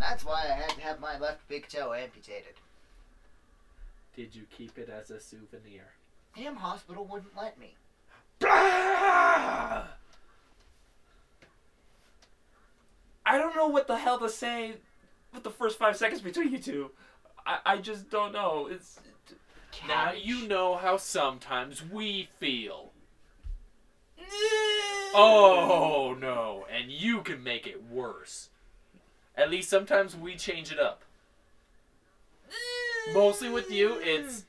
And that's why I had to have my left big toe amputated. Did you keep it as a souvenir? Damn hospital wouldn't let me. I don't know what the hell to say with the first five seconds between you two. I, I just don't know. It's Now you know how sometimes we feel. Oh no, and you can make it worse. At least sometimes we change it up. Mostly with you, it's.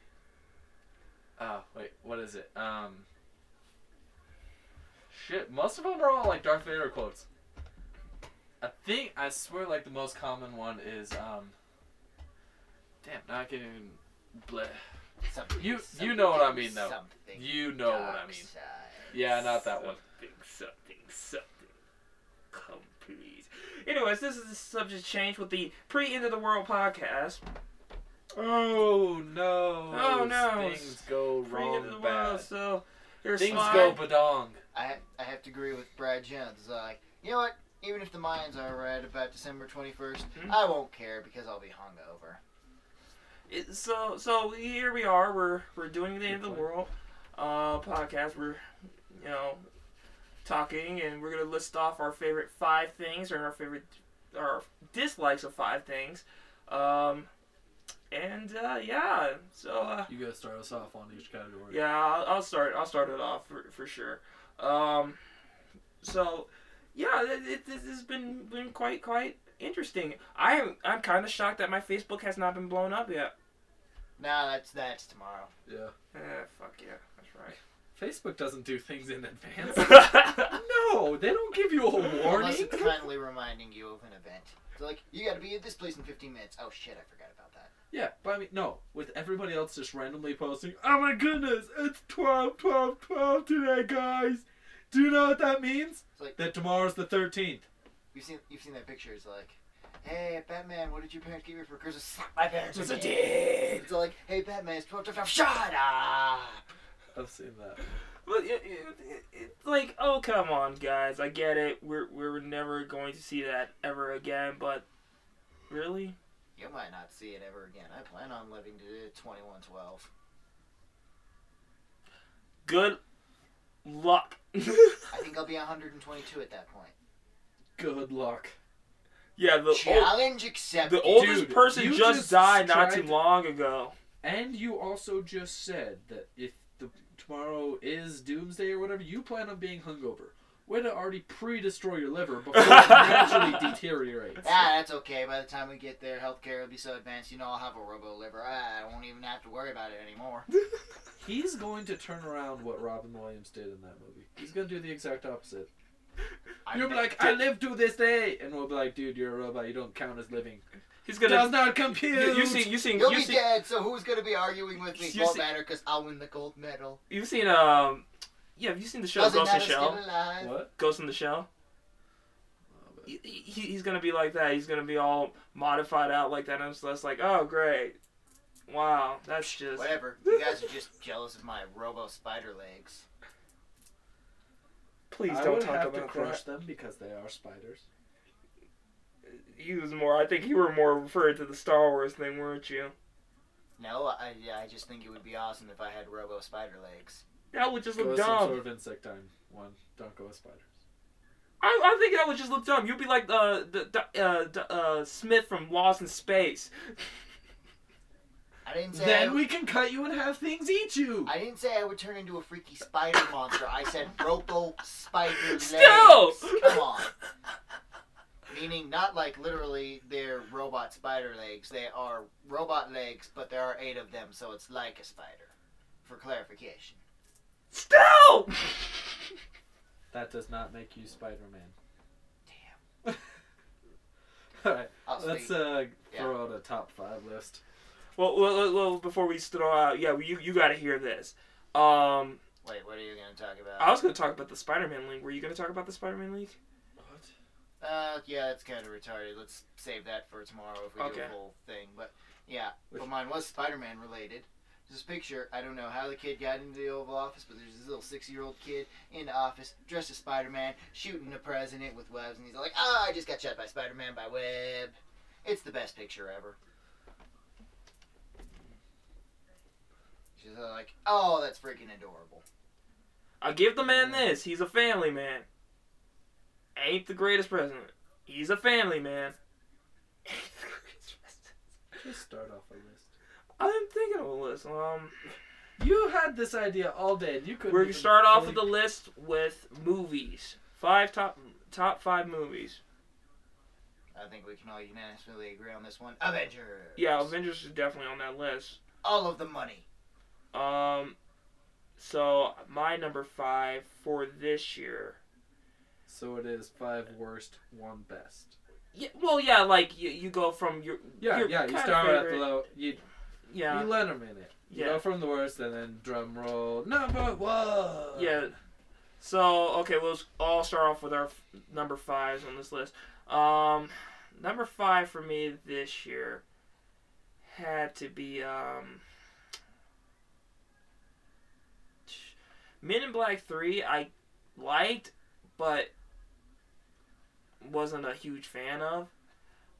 Oh wait, what is it? Um. Shit, most of them are all like Darth Vader quotes. I think I swear like the most common one is um. Damn, not getting. Bleh. Something, You- you know what I mean, though. You know what I mean. side. Yeah, not that one. something, something, something. Please. Anyways, this is the subject change with the pre end of the world podcast. Oh no! Oh, no. Things go Pre end of the wrong world. bad. So here's Things slide. go badong. I ha- I have to agree with Brad Jones. It's like, you know what? Even if the Mayans are right about December 21st, Hmm? I won't care because I'll be hungover. It, so so here we are. We're we're doing the end of the world uh, podcast. We're you know talking, and we're gonna list off our favorite five things or our favorite our dislikes of five things. Um, and uh, yeah, so uh, You gotta start us off on each category. yeah, I'll, I'll start. I'll start it off for, for sure. Um, so yeah, it, it, this has been been quite quite interesting. I am I'm kind of shocked that my Facebook has not been blown up yet. Nah, that's that's tomorrow. Yeah. Eh, fuck yeah, that's right. Facebook doesn't do things in advance. no, they don't give you a warning. Unless warning. it's kindly reminding you of an event. So like, you gotta be at this place in 15 minutes. Oh shit, I forgot about that. Yeah, but I mean, no. With everybody else just randomly posting, oh my goodness, it's 12, 12, 12 today, guys. Do you know what that means? It's like, That tomorrow's the 13th. you've seen you've seen that picture. It's like, hey, Batman, what did your parents give you for Christmas? My parents It's a dead. dick. It's like, hey, Batman, it's 12, 12, 12. Shut up! I've seen that. But it, it, it, it's like, oh come on, guys, I get it. We're we're never going to see that ever again. But really, You might not see it ever again. I plan on living to 2112. good luck. I think I'll be 122 at that point. Good luck. yeah, the old, Challenge accepted. the oldest Dude, person just, just died not too to- long ago. And you also just said that if the tomorrow is doomsday or whatever, you plan on being hungover. Way to already pre-destroy your liver before it naturally deteriorates. Ah, that's okay. By the time we get there, healthcare will be so advanced, you know, I'll have a robo liver. Ah, I won't even have to worry about it anymore. He's going to turn around what Robin Williams did in that movie. He's going to do the exact opposite. You'll be like, I live to this day, and we'll be like, dude, you're a robot. You don't count as living. He's gonna. does not compute. You, you seen you seen You'll you be seen dead, so who's gonna be arguing with me? You Won't see- matter, because I'll win the gold medal. you seen um. Yeah, have you seen the show Doesn't Ghost in the Shell? What? Ghost in the Shell. He, he, he's gonna be like that. He's gonna be all modified out like that, and it's just like, oh great, wow, that's just. Whatever. You guys are just jealous of my robo spider legs. Please I don't would talk have about to that. crush them because they are spiders. He was more. I think you were more referring to the Star Wars thing, weren't you? No, I, I just think it would be awesome if I had robo spider legs. That would just Go look with some dumb. sort of insect time. One. Don't go with spiders. I, I think that would just look dumb. You'd be like uh, the the uh, uh, Smith from Lost in Space. I didn't say I, Then we can cut you and have things eat you. I didn't say I would turn into a freaky spider monster. I said robo spider legs. Still! Come on. Meaning not like literally they're robot spider legs. They are robot legs, but there are eight of them, so it's like a spider. For clarification. Still. That does not make you Spider-Man. Damn. All right, I'll let's speak. uh, throw out a top five list. well, well, well, well, before we throw out, yeah, you you got to hear this. Um, Wait, what are you gonna talk about? I was gonna talk about the Spider-Man League. Were you gonna talk about the Spider-Man League? What? Uh, yeah, that's kind of retarded. Let's save that for tomorrow if we do Okay. a whole thing. But yeah, Which- but mine was Spider-Man related. This picture, I don't know how the kid got into the Oval Office, but there's this little six-year-old kid in the office dressed as Spider-Man, shooting the president with webs, and he's like, "Ah, I just got shot by Spider-Man by web." It's the best picture ever. She's like, oh, that's freaking adorable. I'll give the man this. He's a family man. Ain't the greatest president. He's a family man. Ain't the greatest president. Just start off a list. I'm thinking of a list. Um, You had this idea all day, and you couldn't. we're gonna start off with the list with movies. Five top top five movies. I think we can all unanimously agree on this one. Avengers. Yeah, Avengers is definitely on that list. All of the money. Um, so my number five for this year. So it is five worst, one best. Yeah, well, yeah, like you, you go from your Yeah, your yeah. You start at the low. You yeah you let them in it. You Yeah. go from the worst, and then drum roll number one. yeah. So okay, we'll all start off with our f- number fives on this list. Um, number five for me this year had to be um. Men in Black Three. I liked, but wasn't a huge fan of.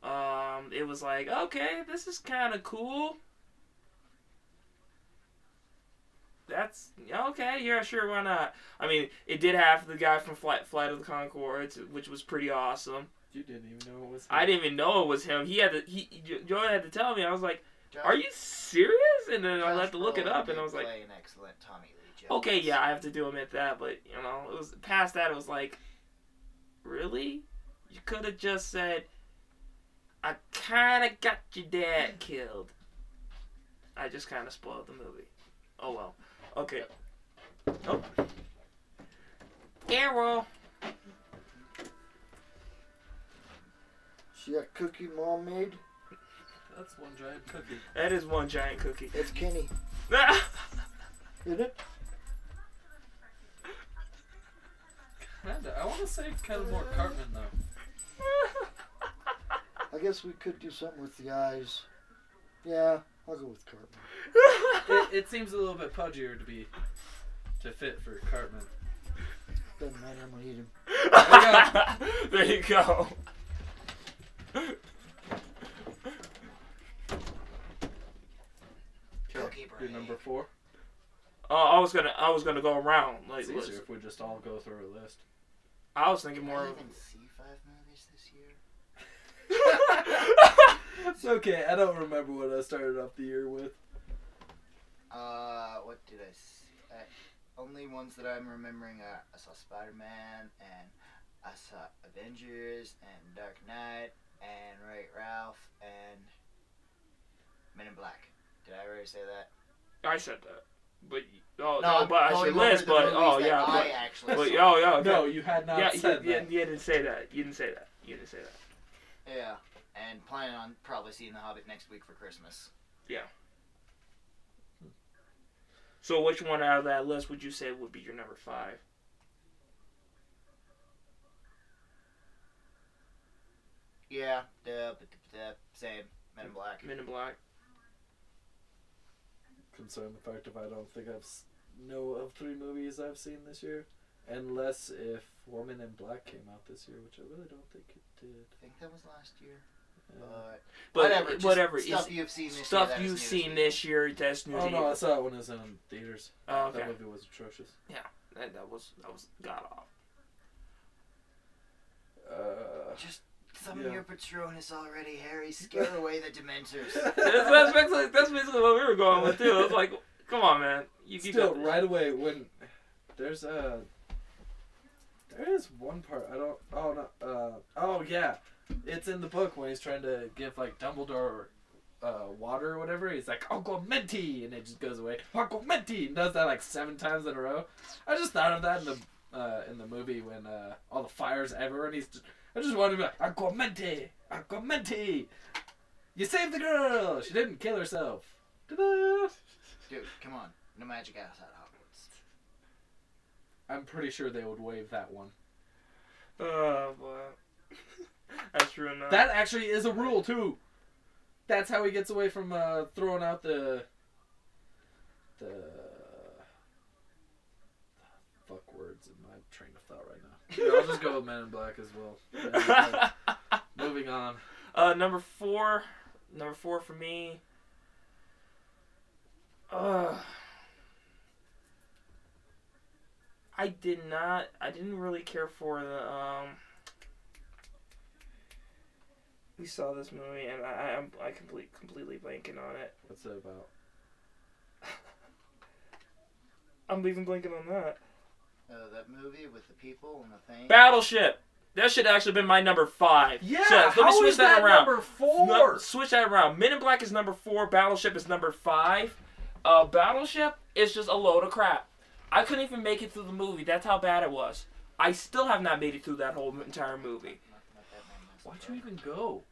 Um, it was like, okay, this is kind of cool. That's okay, yeah, sure, why not? I mean, it did have the guy from Flight Flight of the Conchords, which was pretty awesome. You didn't even know it was. I didn't even know it was him. He had to. He Joey had to tell me. I was like, Josh- "Are you serious?" And then I had to look it up, and I was like, an excellent Tommy Lee Jones. Okay, yeah, I have to do admit that, but you know, it was past that. It was like, really? You could have just said, "I kind of got your dad killed." I just kind of spoiled the movie. Oh well. Okay. Oh. Arrow. See that cookie mom made? That's one giant cookie. That is one giant cookie. It's Kenny, isn't it? Kinda. I want to say kind of more Cartman though. I guess we could do something with the eyes. Yeah, I'll go with Cartman. It, it seems a little bit pudgier to be to fit for Cartman. Doesn't matter, I'm gonna eat him. there you go. Cookie Your Brain. number four. Oh, I was gonna, I was gonna go around. Like, It's easier if we just all go through a list. I was thinking Did more I of. even see five movies this year? It's okay. I don't remember what I started off the year with. Uh, what did I see? Uh, only ones that I'm remembering are I saw Spider Man and I saw Avengers and Dark Knight and Wreck Ralph and Men in Black. Did I already say that? I said that, but oh No, no, I'm but I going should list. But oh yeah, but, actually but saw. oh yeah, okay. No, you had not yeah, said you, that. you didn't say that. You didn't say that. You didn't say that. Yeah, and planning on probably seeing The Hobbit next week for Christmas. Yeah. So which one out of that list would you say would be your number five? Yeah, the, the, the same Men in Black. Men in Black. Concerned the fact if I don't think I've s- know of three movies I've seen this year, unless if Woman in Black came out this year, which I really don't think it did. I think that was last year. Uh, But, But whatever, whatever. Stuff you've seen this stuff year. you've news seen this year. That's new oh to no, you. I saw it when it was in theaters. Oh, okay. That movie was atrocious. Yeah, that, that was that was god off. Uh, Just summon Yeah. your Patronus already, Harry. Scare away the Dementors. that's, that's, basically, that's basically what we were going with too. It's like, come on, man. You, you Still, got this. right away when there's a there is one part I don't oh no uh oh yeah it's in the book when he's trying to give like Dumbledore uh water or whatever he's like Aguamenti and it just goes away Aguamenti and does that like seven times in a row I just thought of that in the uh in the movie when uh all the fires ever and he's just, I just wanted to be like Aguamenti Aguamenti you saved the girl she didn't kill herself Ta-da! Dude, come on. No magic outside Hogwarts. I'm pretty sure they would waive that one. Oh boy. That's true enough. That actually is a rule too. That's how he gets away from uh, throwing out the the fuck words in my train of thought right now. Yeah, I'll just go with Men in Black as well. Black. Moving on. Uh, number four, number four for me. Uh, I did not. I didn't really care for the. Um, we saw this movie, and I, I'm I complete completely blanking on it. What's it about? I'm even blanking on that. Uh, that movie with the people and the thing. Battleship. That should actually been my number five. Yeah, So, let me switch is that, that around. number four? No, switch that around. Men in Black is number four. Battleship is number five. Uh, Battleship is just a load of crap. I couldn't even make it through the movie. That's how bad it was. I still have not made it through that whole entire movie. Not- not Batman Mask Why'd of you even go?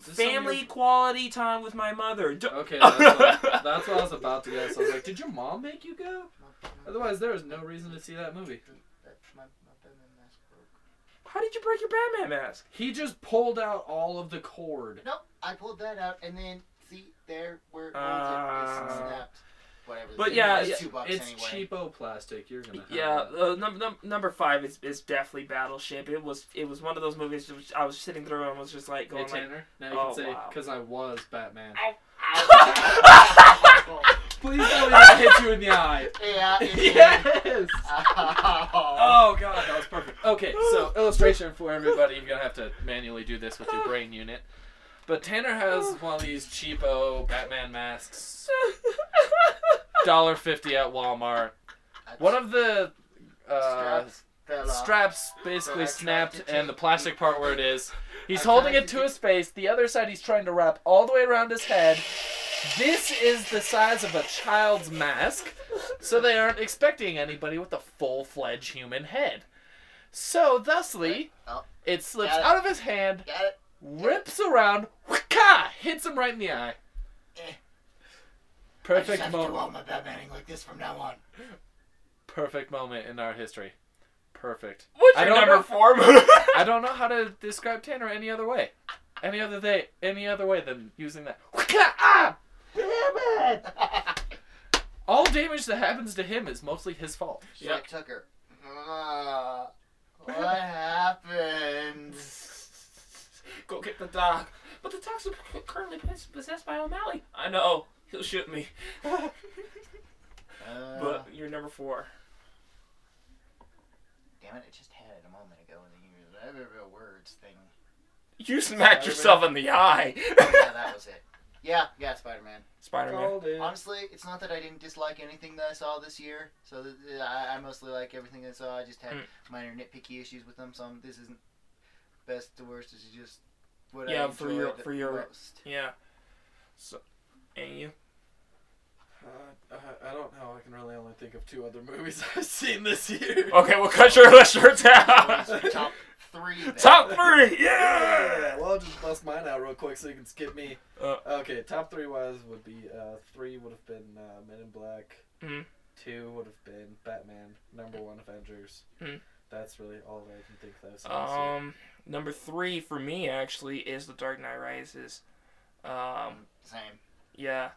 Is this something Family you're- quality time with my mother. D- Okay, that's what, that's what I was about to guess. I was like, did your mom make you go? Not- not- Otherwise, there was no reason to see that movie. that- my- my Batman Mask broke. How did you break your Batman mask? He just pulled out all of the cord. Nope, I pulled that out and then see there where it Uh, it, it snapped. Whatever. But yeah, it's yeah, two bucks It's anyway. cheapo plastic. You're gonna. Have Yeah, that. uh, num- num- number five is, is definitely Battleship. It was it was one of those movies which I was sitting through and was just like Hey going like, Tanner, now you Oh, can say wow. because I was Batman. Ow. Please tell me that hit you in the eye. yeah. It yes. Oh god, that was perfect. Okay, so illustration for everybody. You're gonna have to manually do this with your brain unit. But Tanner has one of these cheapo Batman masks, dollar fifty at Walmart. One of the uh, Straps straps basically So snapped, and the plastic part where it is. He's I holding it to to his face. The other side, he's trying to wrap all the way around his head. This is the size of a child's mask, so they aren't expecting anybody with a full-fledged human head. So, thusly, Oh. it slips Got it. out of his hand, Got it. Rips around, whaka, hits him right in the eye. Eh. I just Perfect have to do all my Batmaning like this from now on. Perfect moment in our history. Perfect. What's I your don't number know- four movie? I don't know how to describe Tanner any other way. Any other day, any other way than using that. Whaka, ah! Damn it! All damage that happens to him is mostly his fault. Yeah. Jack Tucker. Uh, what happened? Go get the dog. But the dog's currently possessed by O'Malley. I know. He'll shoot me. Uh, But you're number four. damn it! I just had it a moment ago, and then you I have a real words thing. You smacked yourself in the eye. Oh, yeah, that was it. Yeah, yeah, Spider Man. Spider Man. Called. Honestly, it's not that I didn't dislike anything that I saw this year. So th- th- I, I mostly like everything I saw. I just had Mm. minor nitpicky issues with them. So um, this isn't best to worst. This is just what Yeah, I for your- enjoyed for your- most. Yeah. So, and you? Uh, I, I don't know. I can really only think of two other movies I've seen this year. Okay, we'll cut your list short down. Top three. Then. Top three. Yeah. Yeah. Well, I'll just bust mine out real quick so you can skip me. Uh. okay, top three wise would be uh, three would have been uh, Men in Black. Mhm. Two would have been Batman. Number one Avengers. Mhm. That's really all that I can think of. I've seen year. Um, number three for me actually is The Dark Knight Rises. Um, Same. yeah.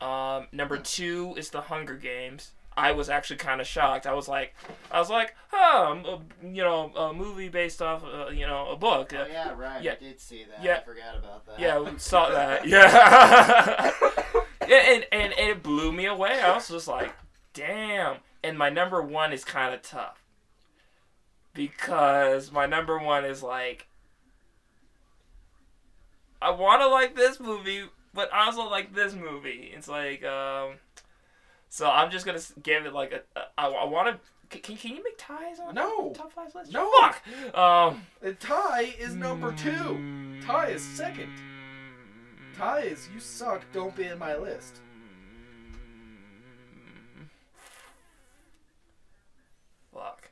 Um, number two is The Hunger Games. I was actually kind of shocked. I was like, I was like, huh, uh, you know, a movie based off, uh, you know, a book. Oh yeah, right. yeah. I did see that. Yeah. I forgot about that. Yeah, we saw that. Yeah. Yeah, and, and and it blew me away. I was just like, damn. And my number one is kind of tough because my number one is like, I want to like this movie, but I also like this movie. It's like, um, so I'm just gonna give it like a. a I, I want to. Can, can you make ties on No. top five list? No. Fuck. Um. And Ty is number two. Tie is second. Ty is you suck. Don't be in my list. Fuck.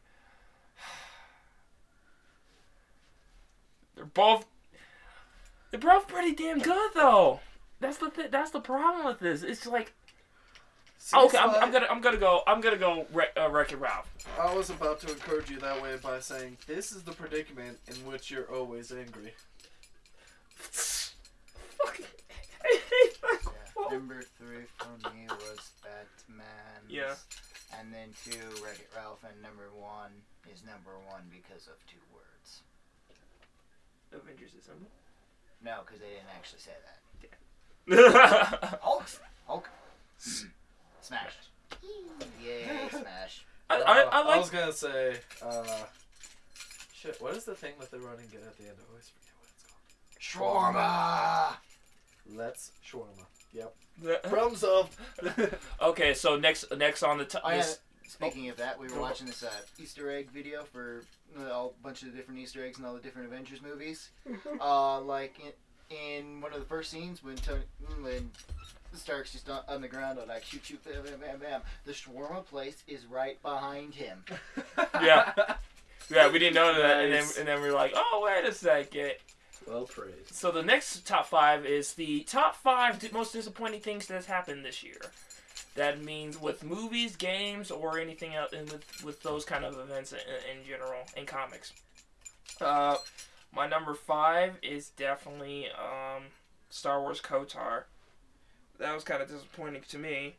They're both. They're both pretty damn good though. That's the th- that's the problem with this. It's like See, okay, I'm, I'm gonna I'm gonna go I'm gonna go Wreck uh, Wreck It Ralph. I was about to encourage you that way by saying this is the predicament in which you're always angry. Fucking. I hate that Yeah. Number three for me was Batman. Yeah. And then two, Wreck It Ralph, and number one is number one because of two words. Avengers Assemble. No, because they didn't actually say that. I, Hulk. Hulk. Smash. Yay, smash. I, Uh, I like. was gonna say, uh, shit. What is the thing with the running get at the end? I always forget what it's called. Shawarma. Let's shawarma. Yep. Problem solved. Okay, so next next on the top. Oh, yeah. Speaking of that, we were watching this uh, Easter egg video for uh, a bunch of the different Easter eggs in all the different Avengers movies. uh, like in, in one of the first scenes when Tony, when Stark's just on, on the ground, like shoot, shoot, bam, bam, bam, bam. The shawarma place is right behind him. Yeah. Yeah, we didn't know that, and then and then we were like, oh wait a second. Well praised. So the next top five is the top five most disappointing things that's happened this year. That means with movies, games, or anything else, and with with those kind of events in, in general in comics. Uh, my number five is definitely um, Star Wars KOTOR. That was kind of disappointing to me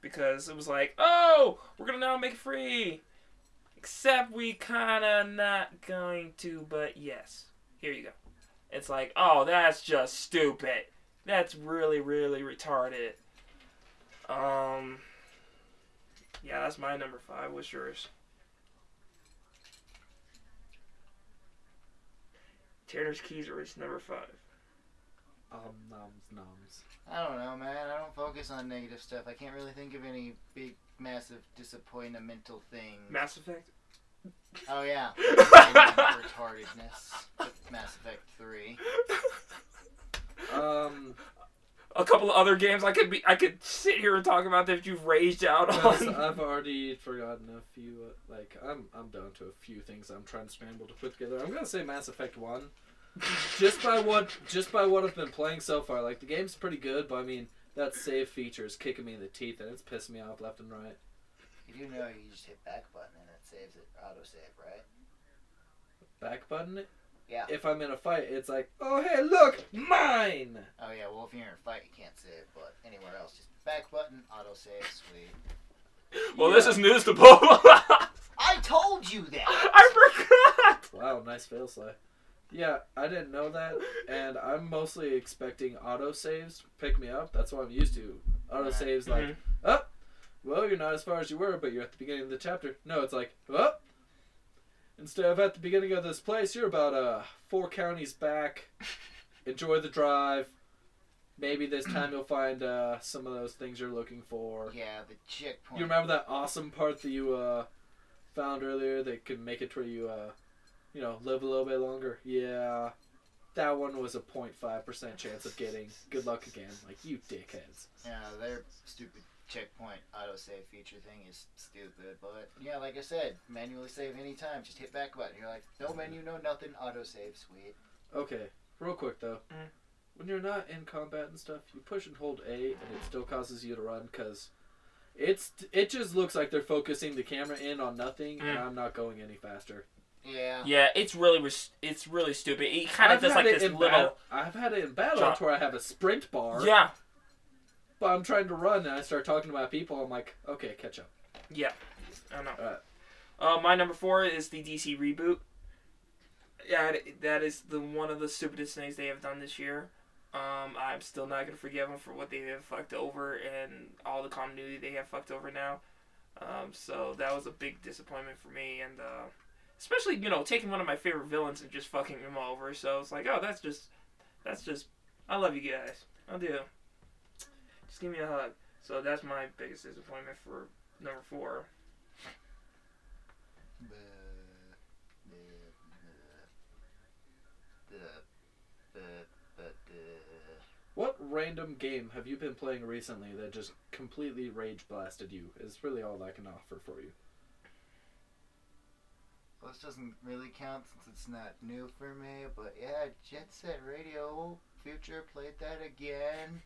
because it was like, oh, we're gonna now make it free. Except we kind of not going to, but yes, here you go. It's like, oh, that's just stupid. That's really, really retarded. Um, yeah, that's my number five. What's yours? Tanner's Keys are is number five. Um, noms, noms. I don't know, man. I don't focus on negative stuff. I can't really think of any big, massive, disappointmental thing. Mass Effect. oh yeah, retardedness. Mass Effect Three. Um, A couple of other games I could be, I could sit here and talk about that you've raged out Yes, on. I've already forgotten a few. Uh, like I'm, I'm down to a few things I'm trying to scramble to put together. I'm gonna say Mass Effect One, just by what, just by what I've been playing so far. Like the game's pretty good, but I mean that save feature is kicking me in the teeth, and it's pissing me off left and right. You do know you just hit back button and it saves it auto save, right? Back button it. Yeah. If I'm in a fight, it's like, oh hey, look, mine. Oh yeah. Well, if you're in a fight, you can't save, but anywhere else, just back button, auto save, sweet. well, this is news to both. I told you that. I forgot. Wow, nice fail slay. Yeah, I didn't know that, and I'm mostly expecting auto saves pick me up. That's what I'm used to. Auto saves like, Mhm. oh, well, you're not as far as you were, but you're at the beginning of the chapter. No, it's like, oh, instead of at the beginning of this place, you're about uh four counties back. Enjoy the drive. Maybe this time you'll find uh, some of those things you're looking for. Yeah, the checkpoint. You remember that awesome part that you uh, found earlier that could make it to where you, uh, you know, live a little bit longer? Yeah. That one was a 0.5% chance of getting. Good luck again. Like, you dickheads. Yeah, they're stupid checkpoint autosave feature thing is stupid. But yeah, like I said, manually save anytime. Just hit back button. You're like, no menu, no nothing, autosave, sweet. Okay, real quick though. Mm. When you're not in combat and stuff, you push and hold A, and it still causes you to run because it's it just looks like they're focusing the camera in on nothing, and Mm. I'm not going any faster. Yeah. Yeah, it's really res- it's really stupid. It kind of I've does like this in little. battle- I've had it in battle John- where I have a sprint bar. Yeah, But I'm trying to run and I start talking to my people. I'm like, okay, catch up. yeah. I know. Alright. Uh, my number four is the DC reboot. Yeah, that is the one of the stupidest things they have done this year. Um, I'm still not gonna forgive them for what they have fucked over and all the continuity they have fucked over now. Um, so that was a big disappointment for me, and uh, especially you know taking one of my favorite villains and just fucking him over. So it's like, oh, that's just, that's just, I love you guys. I do. Just give me a hug. So that's my biggest disappointment for number four. What random game have you been playing recently that just completely rage blasted you? Is really all I can offer for you. Well, this doesn't really count since it's not new for me, but yeah, Jet Set Radio Future played that again.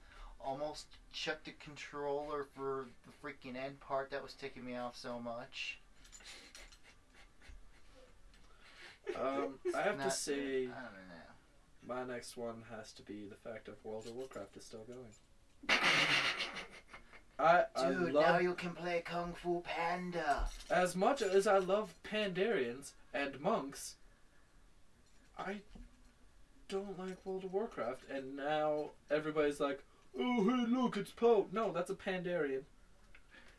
Almost checked the controller for the freaking end part that was ticking me off so much. Um, I have to say. I don't know. my next one has to be the fact of World of Warcraft is still going. I, I Dude, love now you can play Kung Fu Panda. as much as I love Pandarians and monks, I don't like World of Warcraft, and now everybody's like, oh hey look, it's Po. No, that's a Pandarian.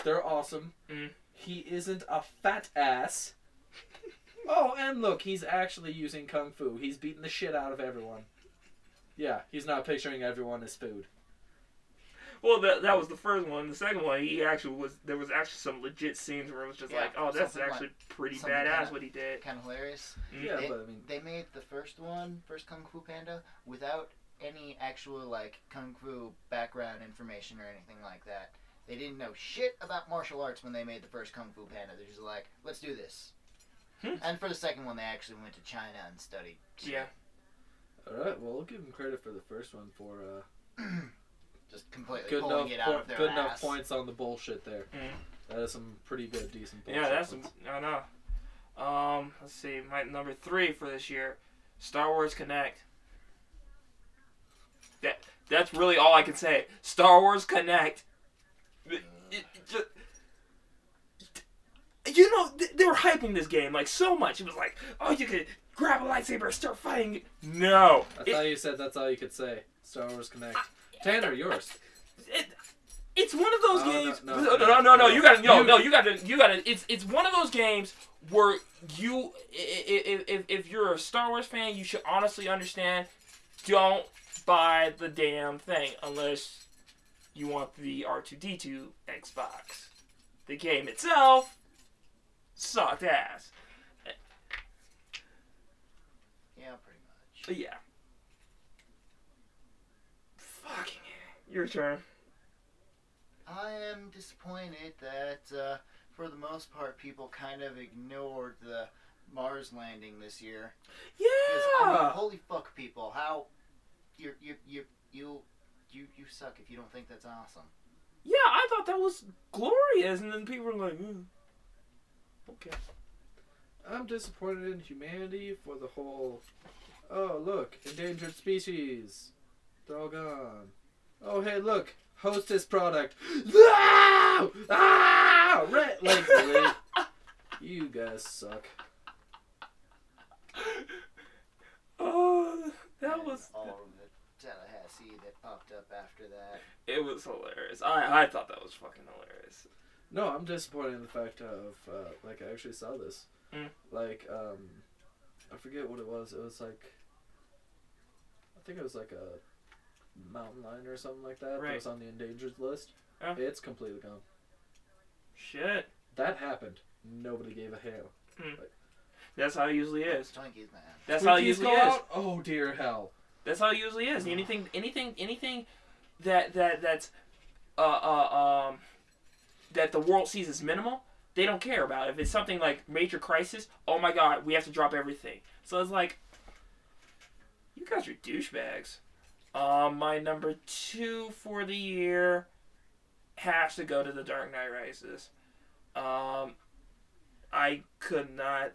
They're awesome. Mm. He isn't a fat ass. oh, and look, he's actually using kung fu. He's beating the shit out of everyone. Yeah, he's not picturing everyone as food. Well, that that was the first one. The second one, he actually was. There was actually some legit scenes where it was just Yeah, like, oh, that's something actually pretty something badass kinda- what he did. Kind of hilarious. Yeah, They- but I mean, They made the first one, first Kung Fu Panda, without any actual like Kung Fu background information or anything like that. They didn't know shit about martial arts when they made the first Kung Fu Panda. They're just like, let's do this. Hmm. And for the second one, they actually went to China and studied. shit. Yeah. all right. Well, we'll give them credit for the first one for uh, just completely good pulling enough, it out po- of their good ass. enough points on the bullshit there. Mm. That is some pretty good, decent. Bullshit Yeah, that's points. I know. Um, let's see, my number three for this year, Star Wars Kinect. That that's really all I can say. Star Wars Kinect. It- it ju- you know, they were hyping this game like so much. It was like, oh, you could grab a lightsaber, and start fighting. No, I It- thought you said that's all you could say. Star Wars Kinect. Tanner, yours. it, it's one of those no, games. no, No, no, no, no, no, no. You gotta, no, no. You gotta, you gotta. It's it's one of those games where you, if if, if you're a Star Wars fan, you should honestly understand. Don't buy the damn thing unless you want the R two D two Xbox. The game itself sucked ass. Yeah, pretty much. But yeah. Fucking it. your turn. I am disappointed that, uh, for the most part, people kind of ignored the Mars landing this year. 'Cause, I mean, holy fuck, people! How you you you you you you suck if you don't think that's awesome. Yeah, I thought that was glorious, and then people were like, mm. "Okay." I'm disappointed in humanity for the whole. Oh look, endangered species. They're all gone. Oh hey look, hostess product. No! Ah! Red. Like really? you guys suck. Oh, that And was all of that popped up after that. it was hilarious. I I thought that was fucking hilarious. No, I'm disappointed in the fact of uh, like I actually saw this. Mm. Like um, I forget what it was. It was like I think it was like a mountain lion or something like that. Right. That was on the endangered list. Yeah. It's completely gone. Shit, That happened. Nobody gave a hell. that's how it usually is. Twinkies, man. That's how it usually is. out? Oh dear hell. That's how it usually is. Anything, anything, anything that that that's uh uh um that the world sees as minimal, they don't care about. If it's something like major crisis, oh my god, we have to drop everything. So it's like, you guys are douchebags. Um, my number two for the year has to go to The Dark Knight Rises. Um, I could not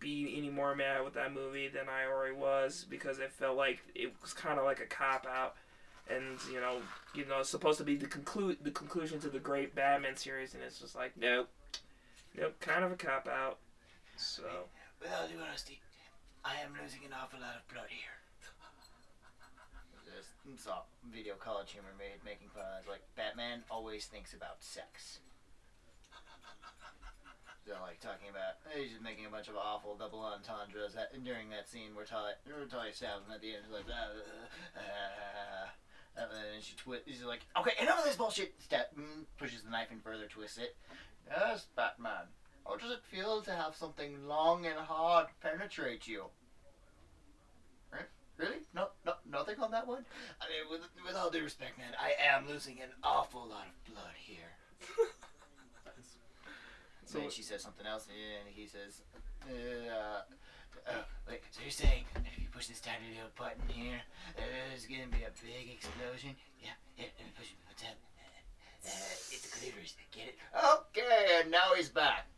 be any more mad with that movie than I already was because it felt like it was kind of like a cop out, and you know, you know, it's supposed to be the conclude the conclusion to the great Batman series, and it's just like nope, nope, kind of a cop out. So With all due honesty, I am losing an awful lot of blood here. Just saw video college humor made making fun of it. like Batman always thinks about sex. They're like talking about he's just making a bunch of awful double entendres that, during that scene where Talia, where Talia stabs him at the end. She's like, "Ah, uh, uh," and then she twist. She's like, okay, enough of this bullshit. Stab, mm, pushes the knife in further, twists it. Yes, Batman. How does it feel to have something long and hard penetrate you? Right? Really? No, no, nothing on that one. I mean, with with all due respect, man, I am losing an awful lot of blood here. So- So then she says something else, and he says, uh, uh, wait, so you're saying if you push this tiny little button here, uh, there's gonna be a big explosion? Yeah, yeah, let me push it. What's that? Uh, it's a clitoris. Get it? Okay, and now he's back.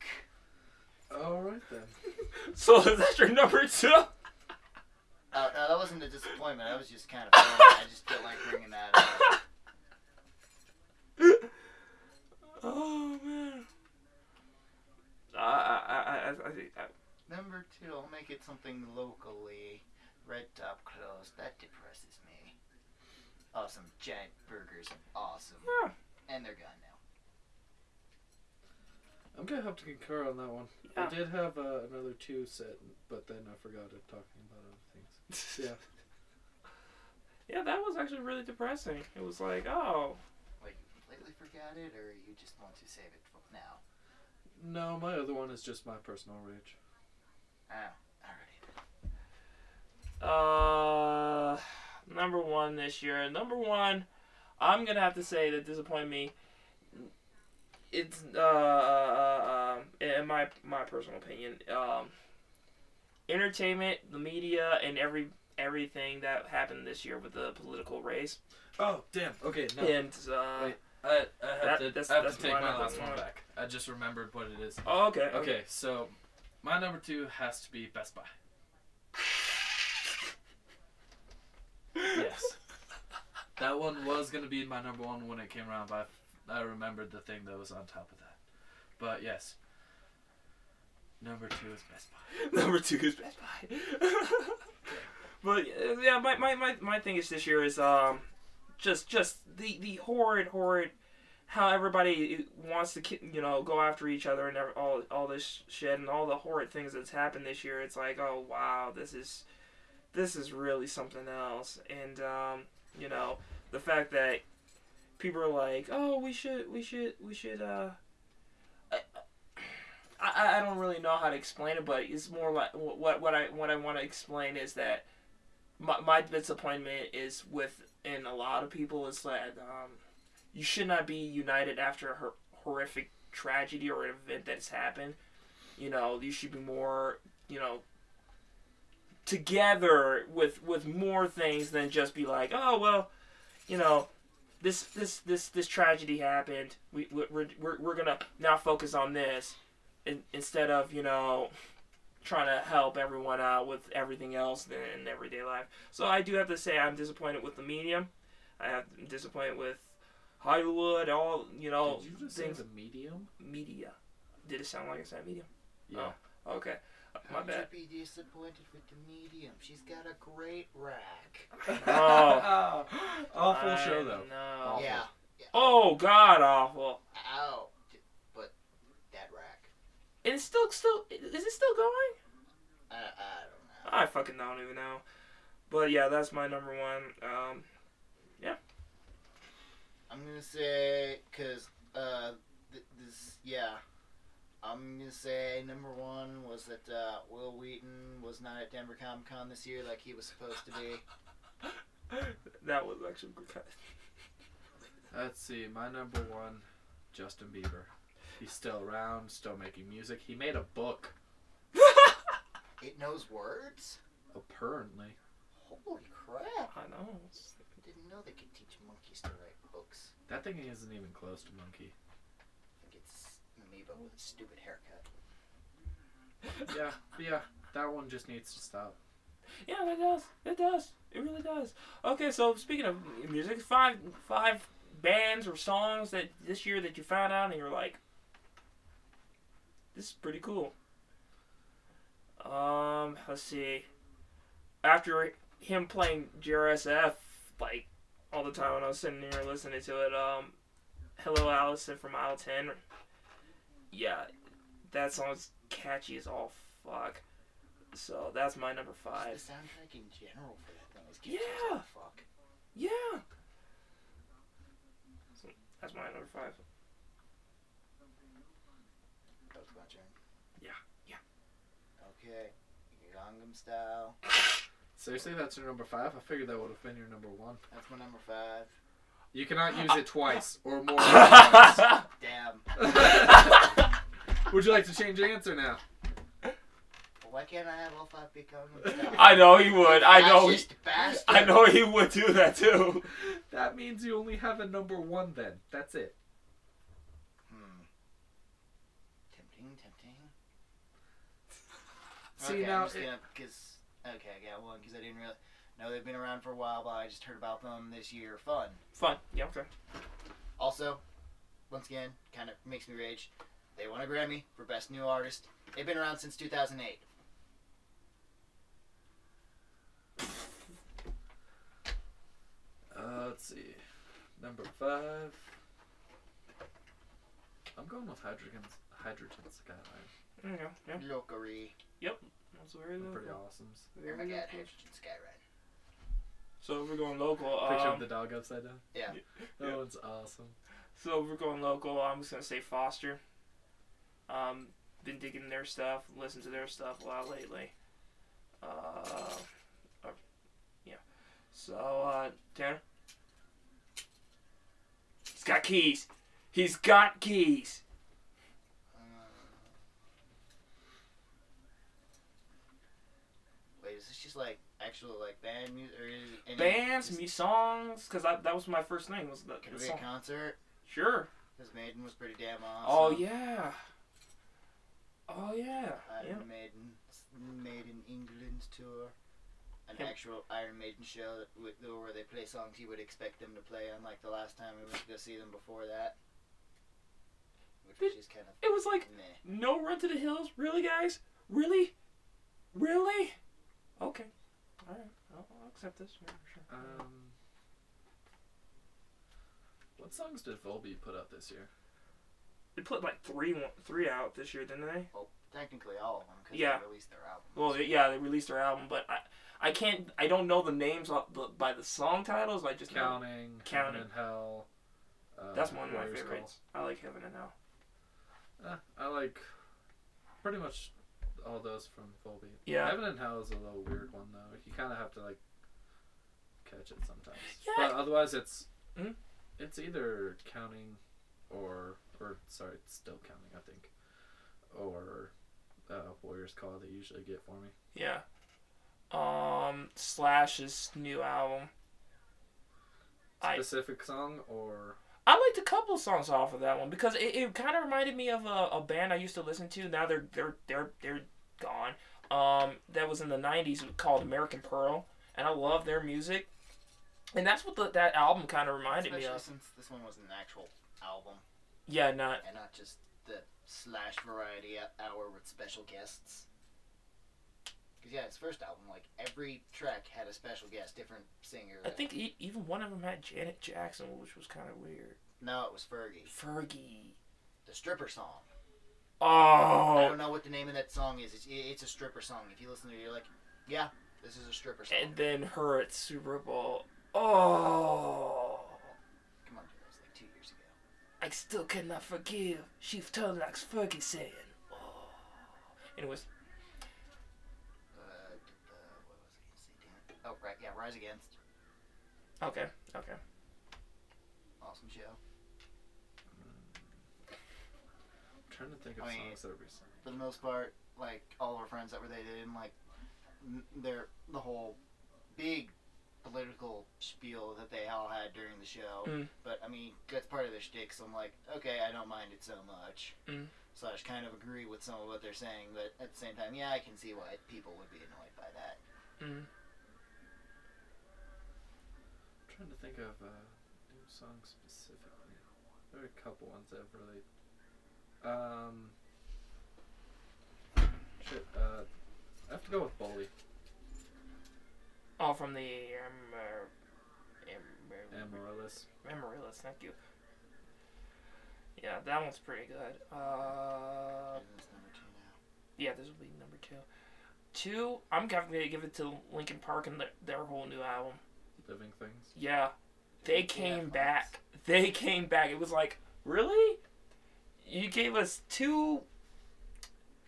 All right then. so is that your number two? Uh, no, that wasn't a disappointment. I was just kind of. I just felt like bringing that up. oh man. I I I I, I, I Number two, I'll make it something locally Red top clothes, that depresses me. Awesome giant burgers, awesome. Yeah. And they're gone now. I'm gonna have to concur on that one. Yeah. I did have uh, another two set, but then I forgot it talking about other things. Yeah. Yeah, that was actually really depressing. It was like, oh, Wait, you completely forgot it, or you just want to save it for now? No, my other one is just my personal rage. Oh, alrighty. Uh, number one this year. Number one, I'm gonna have to say that disappointed me. It's uh, uh, um, in my my personal opinion, um, entertainment, the media, and every everything that happened this year with the political race. Oh damn. Okay. No. And uh, Wait. I, I have That- to, that's- I have that's to take my last one back. I just remembered what it is. oh, okay, Okay, so my number two has to be Best Buy. Yes. That one was gonna be my number one when it came around, but I, I remembered the thing that was on top of that. But yes, number two is Best Buy. Number two is Best Buy. but yeah, my, my, my, my thing is this year is um just just the the horrid horrid how everybody wants to you know go after each other and all all this shit and all the horrid things that's happened this year. It's like oh wow this is this is really something else and um you know the fact that people are like oh we should we should we should uh I, I don't really know how to explain it, but it's more like what what I what I want to explain is that my, my disappointment is within a lot of people is that um, you should not be united after a hor- horrific tragedy or event that's happened. You know, you should be more you know together with with more things than just be like, oh well, you know. This, this this this tragedy happened. We we're, we're, we're gonna now focus on this in, instead of you know trying to help everyone out with everything else in everyday life. So I do have to say I'm disappointed with the medium. I have I'm disappointed with Hollywood. All you know Did you just things. say the medium? media. Did it sound like I said medium? Yeah. Okay, Uh, my How bad. would you be disappointed with the medium? She's got a great rack. Oh. Awful show though. No. Awful. Yeah. Oh God, awful. Ow. But. And it's still still is it still going? I, I don't know. I fucking don't even know. But yeah, that's my number one. Um, yeah. I'm gonna say, cause uh, th- this yeah, I'm gonna say number one was that uh, Wil Wheaton was not at Denver Comic Con this year like he was supposed to be. that was actually good. Let's see. My number one, Justin Bieber. He's still around, still making music. He made a book, It knows words. apparently. Holy crap! I know. Didn't know they could teach monkeys to write books. That thing isn't even close to Monkey. I think it's me, but with a stupid haircut. Yeah, yeah. That one just needs to stop. Yeah, that does. It does. It really does. Okay, so speaking of music, five five bands or songs that this year that you found out and you're like, this is pretty cool. Um, let's see. After him playing GRSF like all the time when I was sitting here listening to it, um, Hello Allison from Aisle Ten. Yeah, that song's catchy as all fuck. So that's my number five. Just the soundtrack in general for that thing is catchy Yeah. as all fuck. Yeah. So that's my number five. That was my turn. Yeah, yeah. Okay. Gangnam Style. Seriously, that's your number five? I figured that would have been your number one. That's my number five. You cannot use it twice or more than once. Damn. Would you like to change your answer now? Why can't I have all five be Gangnam Style? I know he would. I know. He, Fascist bastard. I know he would do that too. That means you only have a number one then. That's it. See okay, now, I'm gonna because okay, I got one because I didn't really know they've been around for a while, but I just heard about them this year. Fun. Fun. Yeah. Okay. Also, once again, kind of makes me rage. They won a Grammy for Best New Artist. They've been around since 2008. Uh, let's see. Number five. I'm going with Hydrogen, Hydrogen Skyline. There you go. Yeah, Lokery. that's very They're pretty local. awesome. Oh my god, Hydrogen Skyride. So if we're going local. Picture Um, of the dog upside down. Yeah. That Yeah. one's awesome. So if we're going local, I'm just gonna say Foster. Um, been digging their stuff, listened to their stuff a lot lately. Uh, uh, yeah. So uh, Tanner, he's got keys. He's got keys. Uh, wait, is this just like actual like band music or is it any, Bands, just- me songs, cause that was my first thing. Was the, Could it be a concert? Sure. Because Maiden was pretty damn awesome. Oh yeah. Oh yeah. Iron yeah. Maiden, Made in England tour. An Yep. actual Iron Maiden show that, where they play songs you would expect them to play, unlike the last time we went to go see them before that. Which was kind of It was like meh. No Run to the Hills? Really, guys? Really? Really? Okay. All right. I'll, I'll accept this. Yeah, sure. Um, what songs did Volbeat put out this year? They put like three one, three out this year, didn't they? Well, technically all of them because Yeah. they released their album. Well, they, yeah, they released their album, but I, I can't. I don't know the names of the, by the song titles. I just know Counting, Counting. Heaven and Hell. Uh, that's one of my Warrior's Call. favorites. I like Heaven and Hell. Uh, I like pretty much all those from Volbeat. Yeah. Heaven and Hell is a little weird one though. You kind of have to like catch it sometimes. Yeah. But otherwise, it's Mhm. it's either counting or or sorry, it's still counting. I think or uh, Warriors Call. They usually get for me. Yeah. Um, Slash's new album. I Specific song or I liked a couple songs off of that one because it, it kind of reminded me of a, a band I used to listen to. Now they're they're they're they're gone. Um, that was in the '90s called American Pearl, and I love their music. And that's what the, that album kind of reminded Especially me of. since this one was an actual album Yeah, not and not just the slash variety hour with special guests. Because yeah, his first album, like every track had a special guest, different singer. I think e- even one of them had Janet Jackson, which was kind of weird. No, it was Fergie. Fergie. The stripper song. Oh. I don't know what the name of that song is. It's, it's a stripper song. If you listen to it, you're like, yeah, this is a stripper song. and then her at Super Bowl. Oh. Come on, it was like two years ago. I still cannot forgive. She's turned like Fergie saying. Oh. Anyways, Uh, d- uh, what was I gonna say? Damn it. Oh, right, yeah, Rise Against. okay, okay. Awesome show. I'm trying to think of I mean- songs that are recent. For the most part, like all of our friends that were they didn't like n- their the whole big political spiel that they all had during the show. Mm. But I mean, that's part of their shtick. So I'm like, okay, I don't mind it so much. Mm. Slash, kind of agree with some of what they're saying, but at the same time, yeah, I can see why people would be annoyed by that. Mm. Trying to think of uh, new songs specifically. There are a couple ones that have really. Um. Shit. Uh, I have to go with Bully. Oh, from the Amar- Amar- Amaryllis. Amaryllis. Thank you. Yeah, that one's pretty good. Uh, number two now. yeah, this will be number two. Two, I'm definitely gonna give it to Linkin Park and their, their whole new album. Living Things. Yeah, they came thanks. back. They came back. It was like, really? You gave us two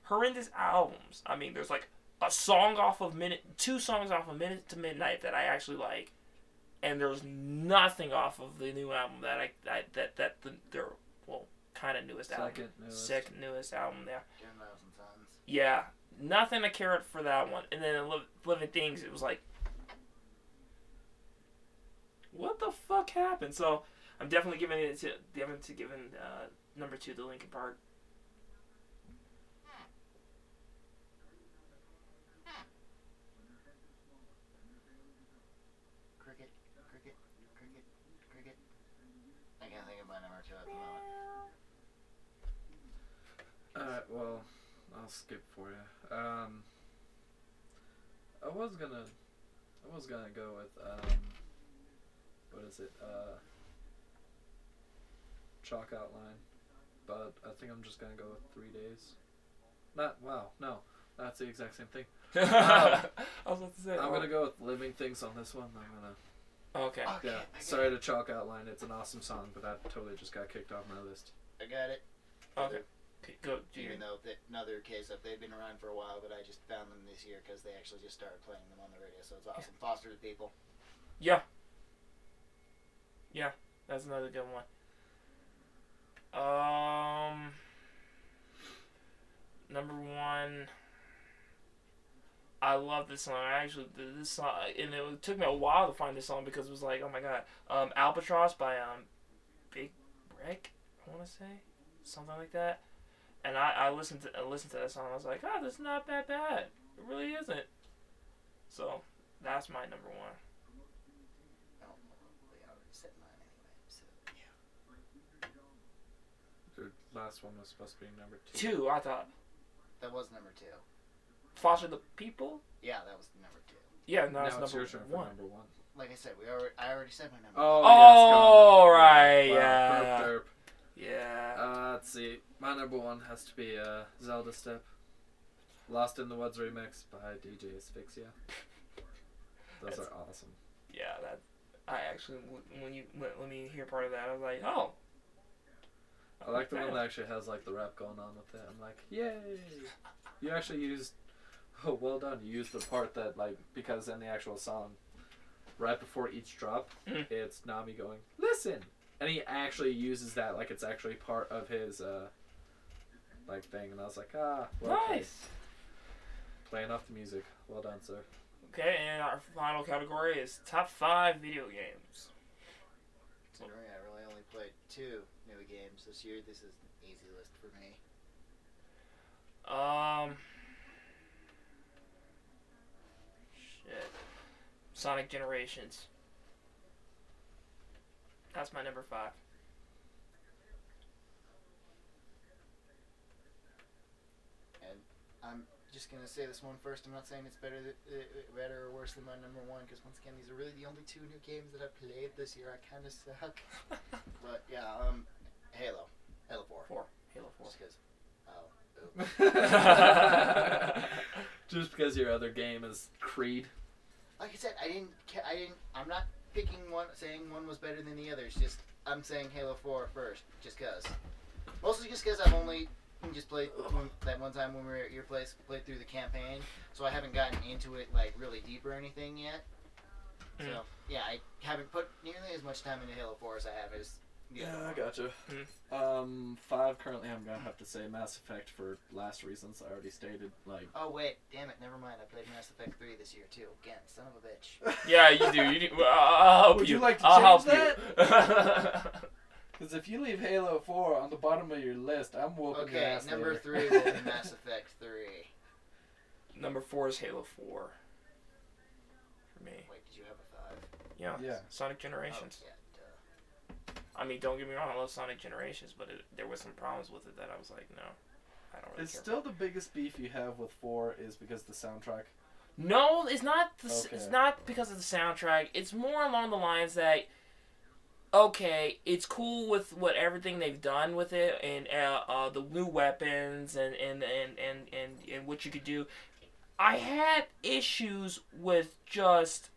horrendous albums. I mean, there's like a song off of minute, two songs off of Minute to Midnight that I actually like, and there's nothing off of the new album that I, I that that the their well kind of newest album, Second newest. second newest album there. Ten Thousand Yeah, nothing to care for that one. And then Living Things, it was like, what the fuck happened? So I'm definitely giving it to giving to giving uh, number two the Linkin Park. Cricket, cricket, cricket, cricket. I can't think of my number two at the moment. Alright, well, I'll skip for you. Um, I was gonna, I was gonna go with um, what is it? Uh, chalk outline, but I think I'm just gonna go with three days. Not wow, no, that's the exact same thing. I was about to say. I'm gonna go with living things on this one. I'm gonna Okay. Okay, yeah. I Sorry it. to chalk outline. It's an awesome song, but that totally just got kicked off my list. I got it. Okay. Okay, Go, Even though that another case of they've been around for a while, but I just found them this year because they actually just started playing them on the radio. So it's awesome. Foster the people. Yeah. Yeah, that's another good one. Um, number one. I love this song. I actually this song, and it took me a while to find this song because it was like, oh my god, um, Albatross by um, Big Wreck. I want to say something like that. And I, I listened to I listened to that song. I was like, oh, that's not that bad. It really isn't. So that's my number one. I don't know. They already said mine anyway. So yeah. Your last one was supposed to be number two. Two, I thought. That was number two. Foster the People? Yeah, that was number two. Yeah, no, now it's it's number your turn for one. number one. Like I said, we already I already said my number. Oh, Oh, yes, right, Wow, yeah. derp, derp. Yeah. Uh, let's see. My number one has to be uh, Zelda Step. Lost in the Woods remix by DJ Ephixa. Those That's- are awesome. yeah, that. I actually, when you when, let me hear part of that, I was like, oh. I like the one that actually has like the rap going on with it. I'm like, yay! You actually used. Oh, well done. You used the part that like because in the actual song, right before each drop, Mhm. it's Navi going listen, and he actually uses that like it's actually part of his uh, like thing, and I was like, ah, well played. Nice. Playing off the music. Well done, sir. Okay, and our final category is top five video games. Considering I really only played two new games this year, this is an easy list for me. Um. Shit. Sonic Generations. That's my number five. And I'm just gonna say this one first. I'm not saying it's better, th- uh, better or worse than my number one, because once again, these are really the only two new games that I've played this year. I kind of suck. But yeah, um, Halo, Halo Four. Four. Halo Four. Just because. Oh. Just because your other game is Creed. Like I said, I didn't. I didn't. I'm not picking one, saying one was better than the others. Just I'm saying Halo 4 first, just cause. Mostly just cause I've only just played one, that one time when we were at your place, played through the campaign, so I haven't gotten into it like really deep or anything yet. So Mm. yeah, I haven't put nearly as much time into Halo 4 as I have as the Yeah, other I one. gotcha. Um, five currently. I'm gonna have to say Mass Effect for last reasons I already stated. Like, Oh wait, damn it, never mind. I played Mass Effect 3 this year too. Again, son of a bitch. Yeah, you do. You do. Well, I'll help Would you. you like to I'll change that? you. because if you leave Halo Four on the bottom of your list, I'm whooping your Okay, ass. number later. three will be Mass Effect 3. number four is Halo Four. For me. Wait, did you have a five? Yeah. Yeah. Sonic Oh, Generations. yeah, duh. I mean, don't get me wrong. I love Sonic Generations, but it, there was some problems with it that I was like, no, I don't really It's care. still the biggest beef you have with four is because the soundtrack. No, it's not. The, s It's not because of the soundtrack. It's more along the lines that, okay, it's cool with what everything they've done with it and uh, uh, the new weapons and and, and, and, and and what you could do. I had issues with just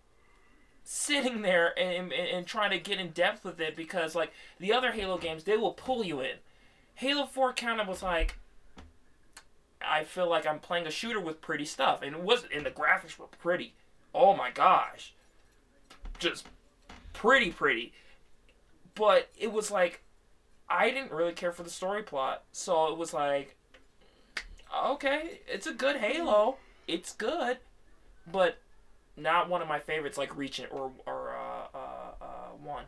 sitting there and, and, and trying to get in depth with it because like the other Halo games, they will pull you in. Halo Four kind of was like. I feel like I'm playing a shooter with pretty stuff, and it was and the graphics were pretty. Oh my gosh, just pretty pretty. But it was like I didn't really care for the story plot, so it was like okay, it's a good Halo, it's good, but not one of my favorites like Reach or or uh, uh, uh, one.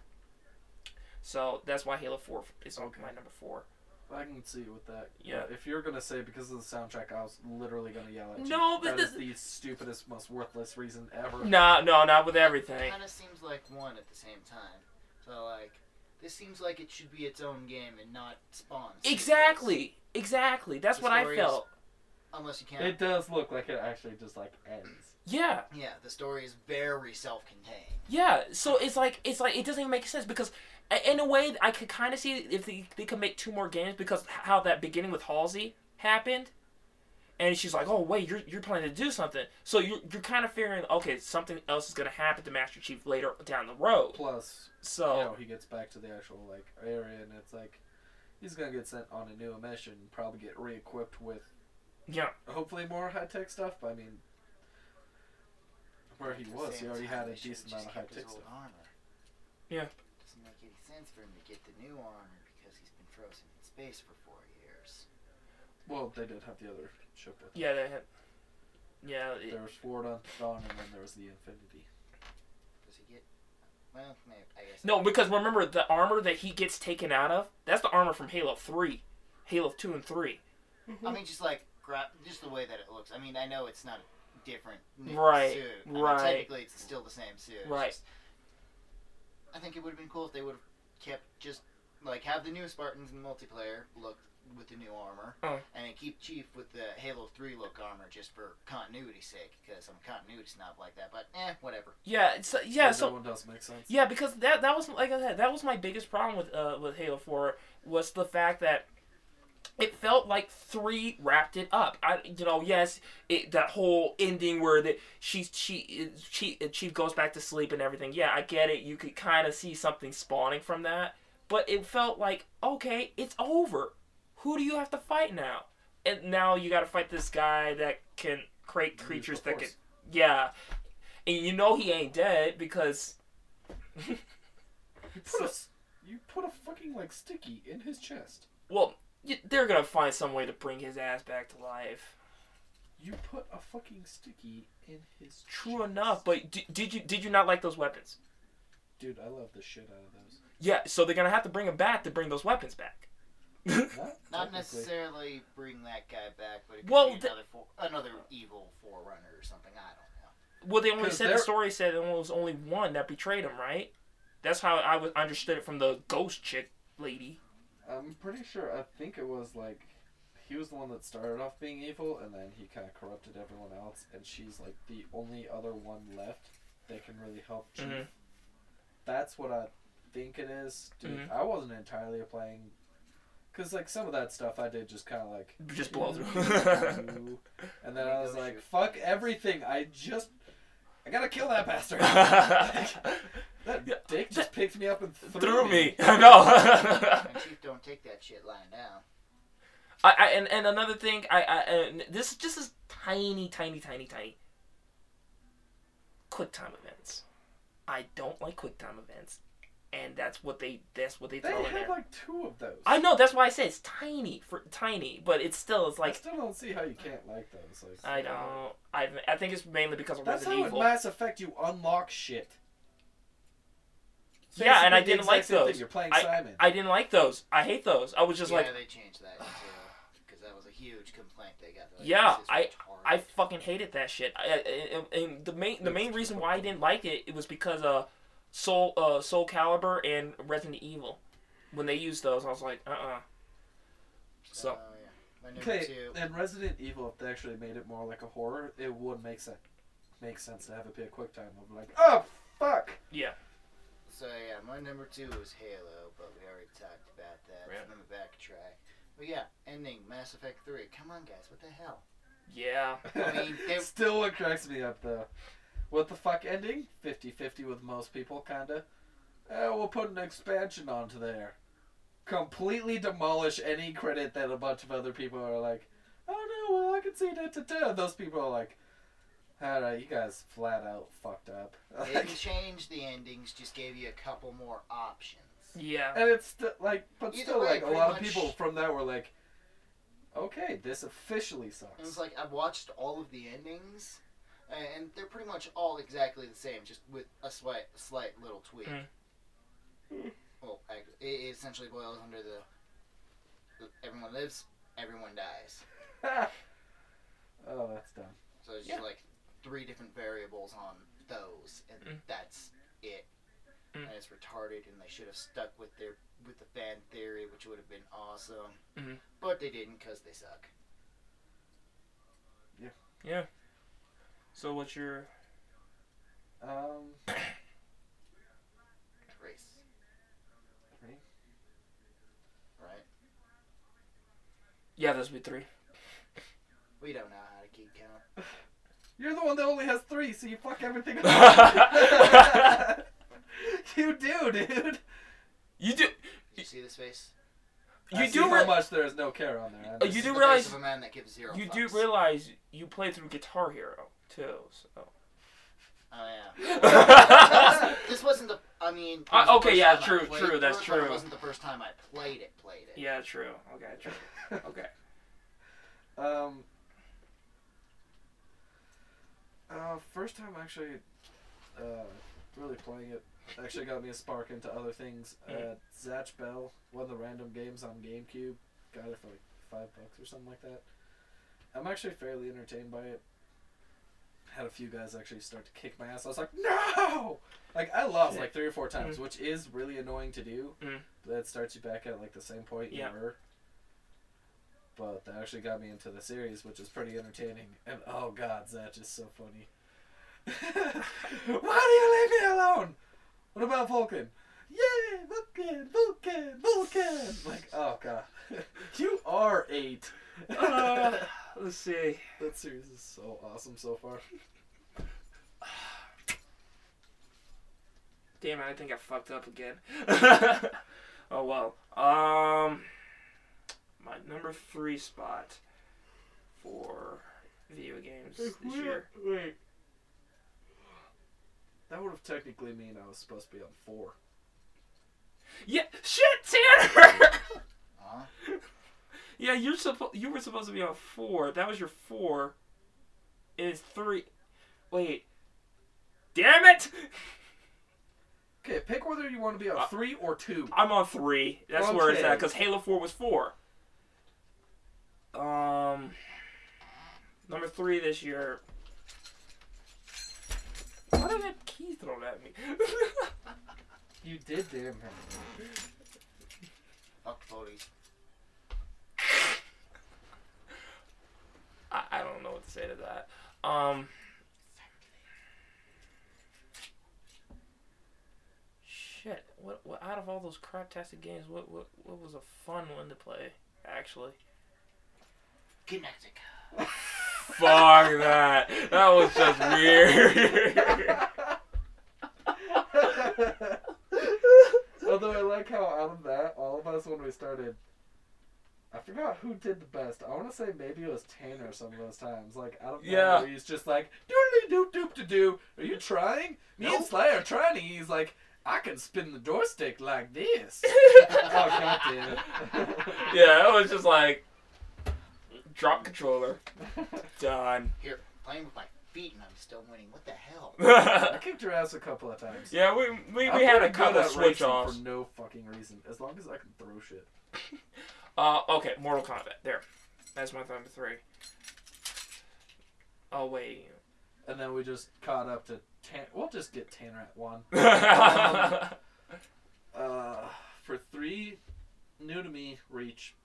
So that's why Halo Four is Okay. my number four. I can see with that. Yeah. But if you're gonna say because of the soundtrack, I was literally gonna yell at you. No, but that is the- the stupidest, most worthless reason ever. No, no, not with everything. Kind of seems like one at the same time. So like, this seems like it should be its own game and not Spawn. Exactly, exactly. That's The what I felt. unless you count. It does look like it actually just like ends. Yeah, yeah, the story is very self-contained. yeah. So it's like it's like it doesn't even make sense because in a way I could kind of see if they, they could make two more games because how that beginning with Halsey happened. And she's like, "Oh wait, you're you're planning to do something." So you're you're kind of figuring, okay, something else is gonna happen to Master Chief later down the road. Plus, So you know, he gets back to the actual like area, and it's like he's gonna get sent on a new mission, probably get re-equipped with yeah, hopefully more high tech stuff. But I mean, where he was, he already had a decent amount of high tech stuff. Armor. Yeah. Doesn't make any sense for him to get the new armor because he's been frozen in space for four years. Well, they did have the other ship with. them. yeah, they had, yeah, it- There was Forward Unto Dawn, and then there was the Infinity. Does he get? Well, maybe, I guess. No, because remember the armor that he gets taken out of, that's the armor from Halo 3. Halo 2 and 3. Mm-hmm. I mean, just like gra- just the way that it looks. I mean, I know it's not a different new Right, suit. I mean, right. technically, it's still the same suit. Right. just- I think it would have been cool if they would have kept just like have the new Spartans in multiplayer look with the new armor, Oh. and then keep Chief with the Halo Three look armor just for continuity's sake, because I'm a continuity snob like that. But eh, whatever. Yeah, it's, uh, yeah, that so one does make sense. yeah, because that that was like I said, that was my biggest problem with uh with Halo 4 was the fact that it felt like 3 wrapped it up. I you know, yes, it that whole ending where that she she she Chief goes back to sleep and everything. Yeah, I get it. You could kind of see something spawning from that, but it felt like okay, it's over. Who do you have to fight now? And now you got to fight this guy that can create creatures that can yeah. And you know he ain't dead because You put, a, s- you put a fucking like sticky in his chest. well, they're gonna find some way to bring his ass back to life. You put a fucking sticky in his. True chest. enough, but d- did you did you not like those weapons? dude, I love the shit out of those. Yeah, so they're gonna have to bring him back to bring those weapons back. Not, Not necessarily bring that guy back, but it could Well, be the- another for, another evil forerunner or something. I don't know. well, they only said the they're- story said there was only one that betrayed him, right? That's how I was understood it from the ghost chick lady. I'm pretty sure. I think it was like he was the one that started off being evil, and then he kind of corrupted everyone else, and she's like the only other one left that can really help Chief. Mhm. That's what I think it is. Dude, Mhm. I wasn't entirely playing. Cause like some of that stuff I did just kind of like, Just blow through. and then I was like, "Fuck everything! I just, I gotta kill that bastard." that Yeah, dick just picked me up and threw, Through me. me, I know. Chief don't take that shit lying down. I, I and, and another thing, I, I uh, and this just is tiny, tiny, tiny, tiny. Quick time events. I don't like quick time events, and that's what they that's what they They throw in had there. like two of those. I know that's why I say it's tiny for tiny, but it's still it's like. I still don't see how you can't like those. Like, I don't. Uh, I I think it's mainly because of That's how Resident in Evil. Mass Effect you unlock shit. Yeah, and I didn't like exact same those. You're playing I- Simon. I didn't like those. I hate those. I was just like. yeah, like, they changed that too, because that was a huge complaint they got. Like, Yeah, I- I fucking hated that shit. I, I, and- and the main the main reason why I didn't like it it was because uh Soul uh Soul Calibur and Resident Evil. When they used those, I was like, uh uh So- yeah. My Okay, two. and Resident Evil, if they actually made it more like a horror, it would make sense. Make sense to have it be a quick time of like, oh fuck. Yeah. So yeah, my number two was Halo, but we already talked about that. Yeah. So let me backtrack. But yeah, ending Mass Effect Three. Come on, guys, what the hell? Yeah. I mean, they- Still what cracks me up though. What the fuck ending? 50-50 with most people, kinda. Eh, we'll put an expansion onto there. Completely demolish any credit that a bunch of other people are like, oh no, well I can see that. da, da." Those people are like, alright, you guys flat out fucked up. They didn't change the endings, just gave you a couple more options. Yeah. And it's st- like, but Either still, way, like a pretty lot of much- people from that were like, okay, this officially And sucks. it's like I've watched all of the endings, and they're pretty much all exactly the same, just with a slight, slight little tweak. Mm. Well, it it essentially boils under the, the everyone lives, everyone dies. oh, that's dumb. So it's Yeah. just like three different variables on those, and Mm. that's it. Mm. And it's retarded, and they should have stuck with their with the fan theory, which would have been awesome. Mhm. But they didn't because they suck. Yeah. Yeah. So what's your? Um, Race. three. Right? Yeah, those would be three. We don't know how to keep count. You're the one that only has three, so you fuck everything up. you do, dude. You do. You see this face? I You see do. how Re- much there is no care on there. Uh, you do the realize- face of a man that gives zero you fucks. do realize you play through Guitar Hero too. So. Oh yeah. this wasn't the. I mean. Uh, okay, yeah, true, played true, that's through it, but true. It wasn't the first time I played it. Played it. Yeah, true. Okay, true. Okay. Um. Uh, first time actually, uh, really playing it actually got me a spark into other things. Uh, Mm. Zatch Bell, one of the random games on GameCube, got it for like five bucks or something like that. I'm actually fairly entertained by it. Had a few guys actually start to kick my ass. I was like, no! Like I lost like three or four times, Mm. which is really annoying to do. Mm. But that starts you back at like the same point Yeah. you were. But that actually got me into the series, which is pretty entertaining. And oh god, Zatch is so funny. Why do you leave me alone? What about Vulcan? Yay, Vulcan, Vulcan, Vulcan! Like, oh god. you are eight. Uh, let's see. that series is so awesome so far. Damn it! I think I fucked up again. oh well. Um, my number three spot for video games this year. Wait. That would have technically mean I was supposed to be on four. Yeah, shit, Tanner. Huh? yeah, you're supposed you were supposed to be on four. That was your four. It is three. Wait. Damn it! Okay, pick whether you want to be on Uh, three or two. I'm on three. That's where it's at because Halo Four was four. Um, number three this year. Why did that key thrown at me? You did, damn him. Fuck the police. I, I don't know what to say to that. Um. Shit. What, what out of all those craptastic games, what, what what was a fun one to play? Actually. Kinect. Fuck that. That was just weird. Although I like how out of that, all of us when we started, I forgot who did the best. I want to say maybe it was Tanner some of those times. Like out of that, Yeah. where he's just like doodly doop doop to do. Are you trying? Me and Nope. Sly are trying. And he's like, I can spin the door stick like this. oh god damn it. yeah, it was just like drop controller. Done. Here, playing with my feet and I'm still winning. What the hell? I kicked your ass a couple of times. yeah, we we, we had a couple at switch racing offs. for no fucking reason, as long as I can throw shit. Uh, okay, Mortal Kombat. There, that's my number three. Oh wait. And then we just caught up to Tan. We'll just get Tanner at one. Uh, for three, new to me, Reach.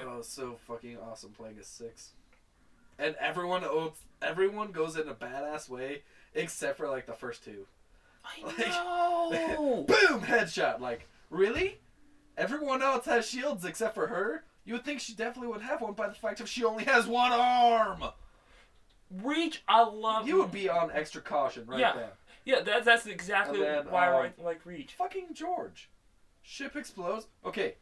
Oh, so fucking awesome playing a six. And everyone owes, everyone goes in a badass way except for like the first two. I know. Boom! Headshot. Like, really? Everyone else has shields except for her? You would think she definitely would have one by the fact if she only has one arm. Reach, I love. You would be on extra caution right Yeah. there. Yeah, that's that's exactly then, why um, I like Reach. Fucking George. Ship explodes. Okay,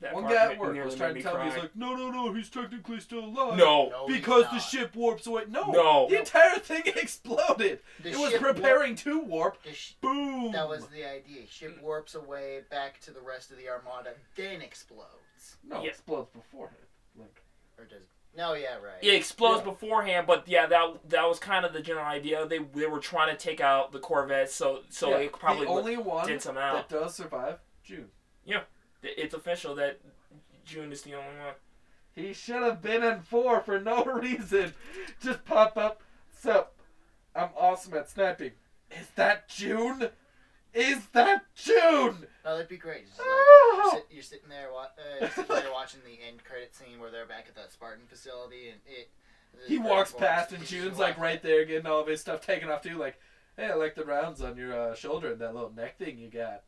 That one guy ma- at work was trying to me tell me, he's like, no, no, no, he's technically still alive. no. No, he's Because the not. ship warps away. No. No. The entire thing exploded. The it was ship preparing to warp. warp- the sh- Boom. that was the idea. Ship warps away back to the rest of the armada, then explodes. No, Yeah. explodes beforehand. Like, Or does? No, yeah, right. It explodes Yeah. beforehand, but yeah, that that was kind of the general idea. They they were trying to take out the Corvette, so so yeah, it probably the only one did some that does survive, Jun. It's official that Jun is the only one. He should have been in four for no reason. Just pop up. So, I'm awesome at snapping. Is that Jun? is that Jun? Oh, that'd be great. Just like, you're, sit, you're sitting there, wa- uh, you're sitting there watching the end credit scene where they're back at the Spartan facility, and it. He walks past and Jun's like right there getting all of his stuff taken off too. Like, hey, I like the rounds on your uh, shoulder and that little neck thing you got.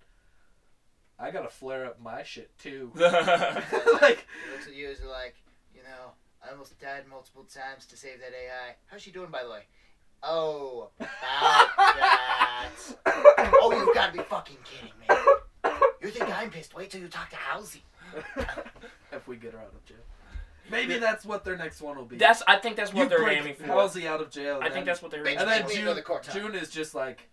I gotta flare up my shit too. like, He looks at you as like, you know, I almost died multiple times to save that AI. How's she doing, by the way? Oh, about that. Oh, you've got to be fucking kidding me. You think I'm pissed? Wait till you talk to Halsey. if we get her out of jail, maybe that's what their next one will be. That's. I think that's what you they're break aiming for. Halsey out of jail. I and think that's what they're Bitch, aiming And then Jun, another. Jun is just like,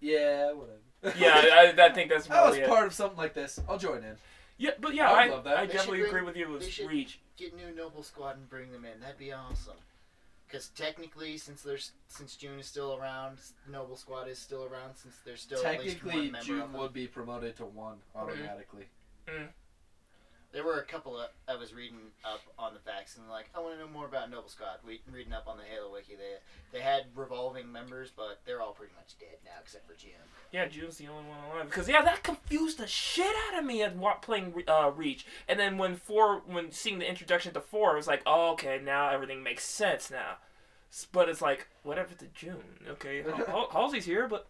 yeah, whatever. Yeah, I, I think that's I was really it. part of something like this. I'll join in. Yeah, but yeah, I I, would love that. I They definitely should agree with you they with should- Reach. Get new Noble Squad and bring them in. That'd be awesome. Because technically, since there's since Jun is still around, Noble Squad is still around. Since there's still at least Technically, one member Jun of them. would be promoted to one mm-hmm. automatically. Mm-hmm. There were a couple of I was reading up on the facts and like I want to know more about Noble Squad. We reading up on the Halo wiki. They they had revolving members, but they're all pretty much dead now except for Jun. Yeah, Jun's the only one alive. Because yeah, that confused the shit out of me at wa- playing uh, Reach. And then when four, when seeing the introduction to four, I was like, oh, okay, now everything makes sense now. But it's like, whatever to Jun. Okay, Hal- Hal- Halsey's here, but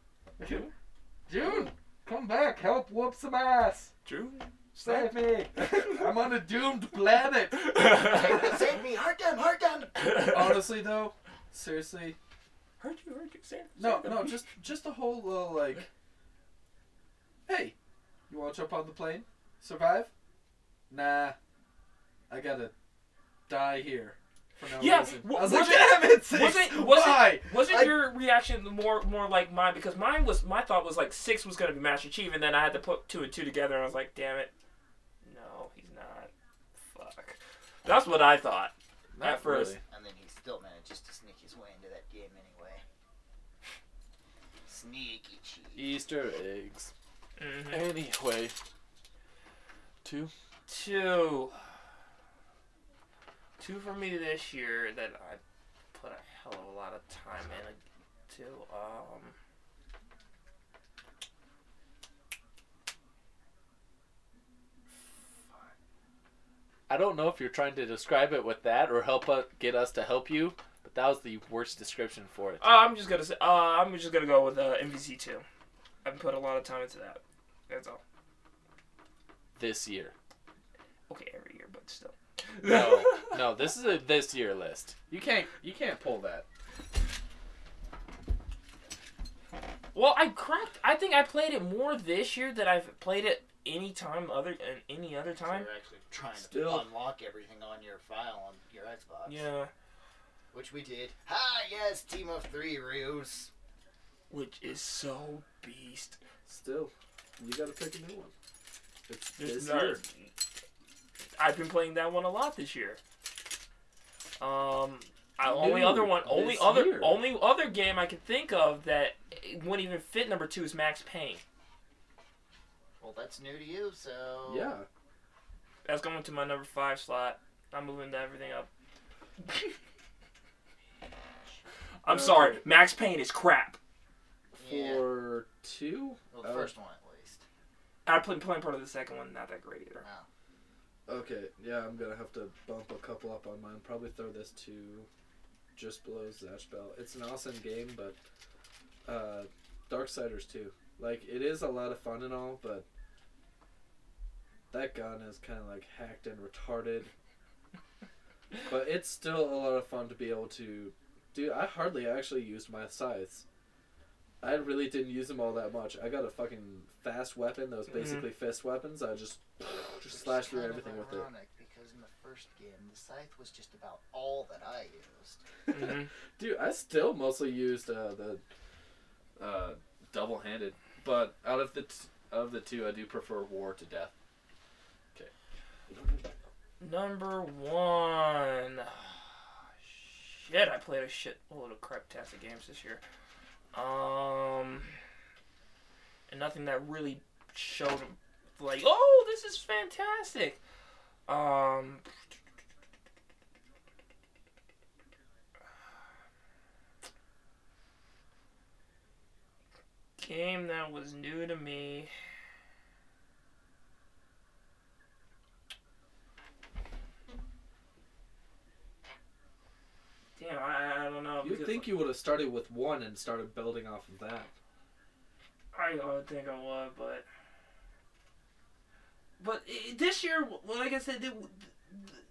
Jun, Jun, come back, help whoop some ass. Jun, Save me. I'm on a doomed planet. Save me! Heart down! Heart down! Honestly, though, seriously, Heard you, heard you. Say, no, no, just just a whole little like, hey, you want to jump on the plane, survive? Nah, I gotta die here for no Yeah, reason. w- I was was like, it- damn it, Six, wasn't- wasn't- why? Wasn't I- your reaction more more like mine? Because mine was my thought was like six was gonna be Master Chief, and then I had to put two and two together, and I was like, damn it, no, he's not. Fuck. That's what I thought. Not at first. really. And then he still manages to sneak his way into that game anyway. Sneaky cheat. Easter eggs. hmm Anyway, two. Two. Two for me this year that I put a hell of a lot of time into. Um. I don't know if you're trying to describe it with that or help us, get us to help you, but that was the worst description for it. Uh, I'm just gonna say. Uh, I'm just gonna go with uh, MVC two. I've put a lot of time into that. That's all. This year. Okay, every year, but still. No, no, this is a this year list. You can't you can't pull that. Well, I cracked. I think I played it more this year than I've played it any time other uh, any other So time. you're actually trying Still. to unlock everything on your file on your Xbox. Yeah, Which we did. Hi, yes, Team of Three Ryus. which is so beast. Still, you gotta pick a new one. It's There's this not- year. I've been playing that one a lot this year. Um, I, only other one, only this other, year. only other game I can think of that wouldn't even fit number two is Max Payne. Well, that's new to you, so. Yeah. That's going to my number five slot. I'm moving everything up. I'm sorry, Max Payne is crap. Yeah. For two. Well, the Oh. first one at least. I played playing part of the second one, not that great either. Okay, yeah, I'm gonna have to bump a couple up on mine. Probably throw this to just below Zatch Bell. It's an awesome game, but uh, Darksiders too. Like it is a lot of fun and all, but that gun is kind of like hacked and retarded. but it's still a lot of fun to be able to do. I hardly actually used my scythes. I really didn't use them all that much. I got a fucking fast weapon that was Mhm. basically fist weapons. I just just Which slash through everything with it. Because in the first game, the scythe was just about all that I used. hmm Dude, I still mostly used uh, the uh, double-handed, but out of the t- of the two, I do prefer war to death. Okay. Number one. Shit, I played a shit load of crap-tastic games this year. Um, and nothing that really showed like, oh, this is fantastic. Um, game that was new to me. Damn, I, I don't know. You think you would have started with one and started building off of that? I don't think I would, but but this year, like I said,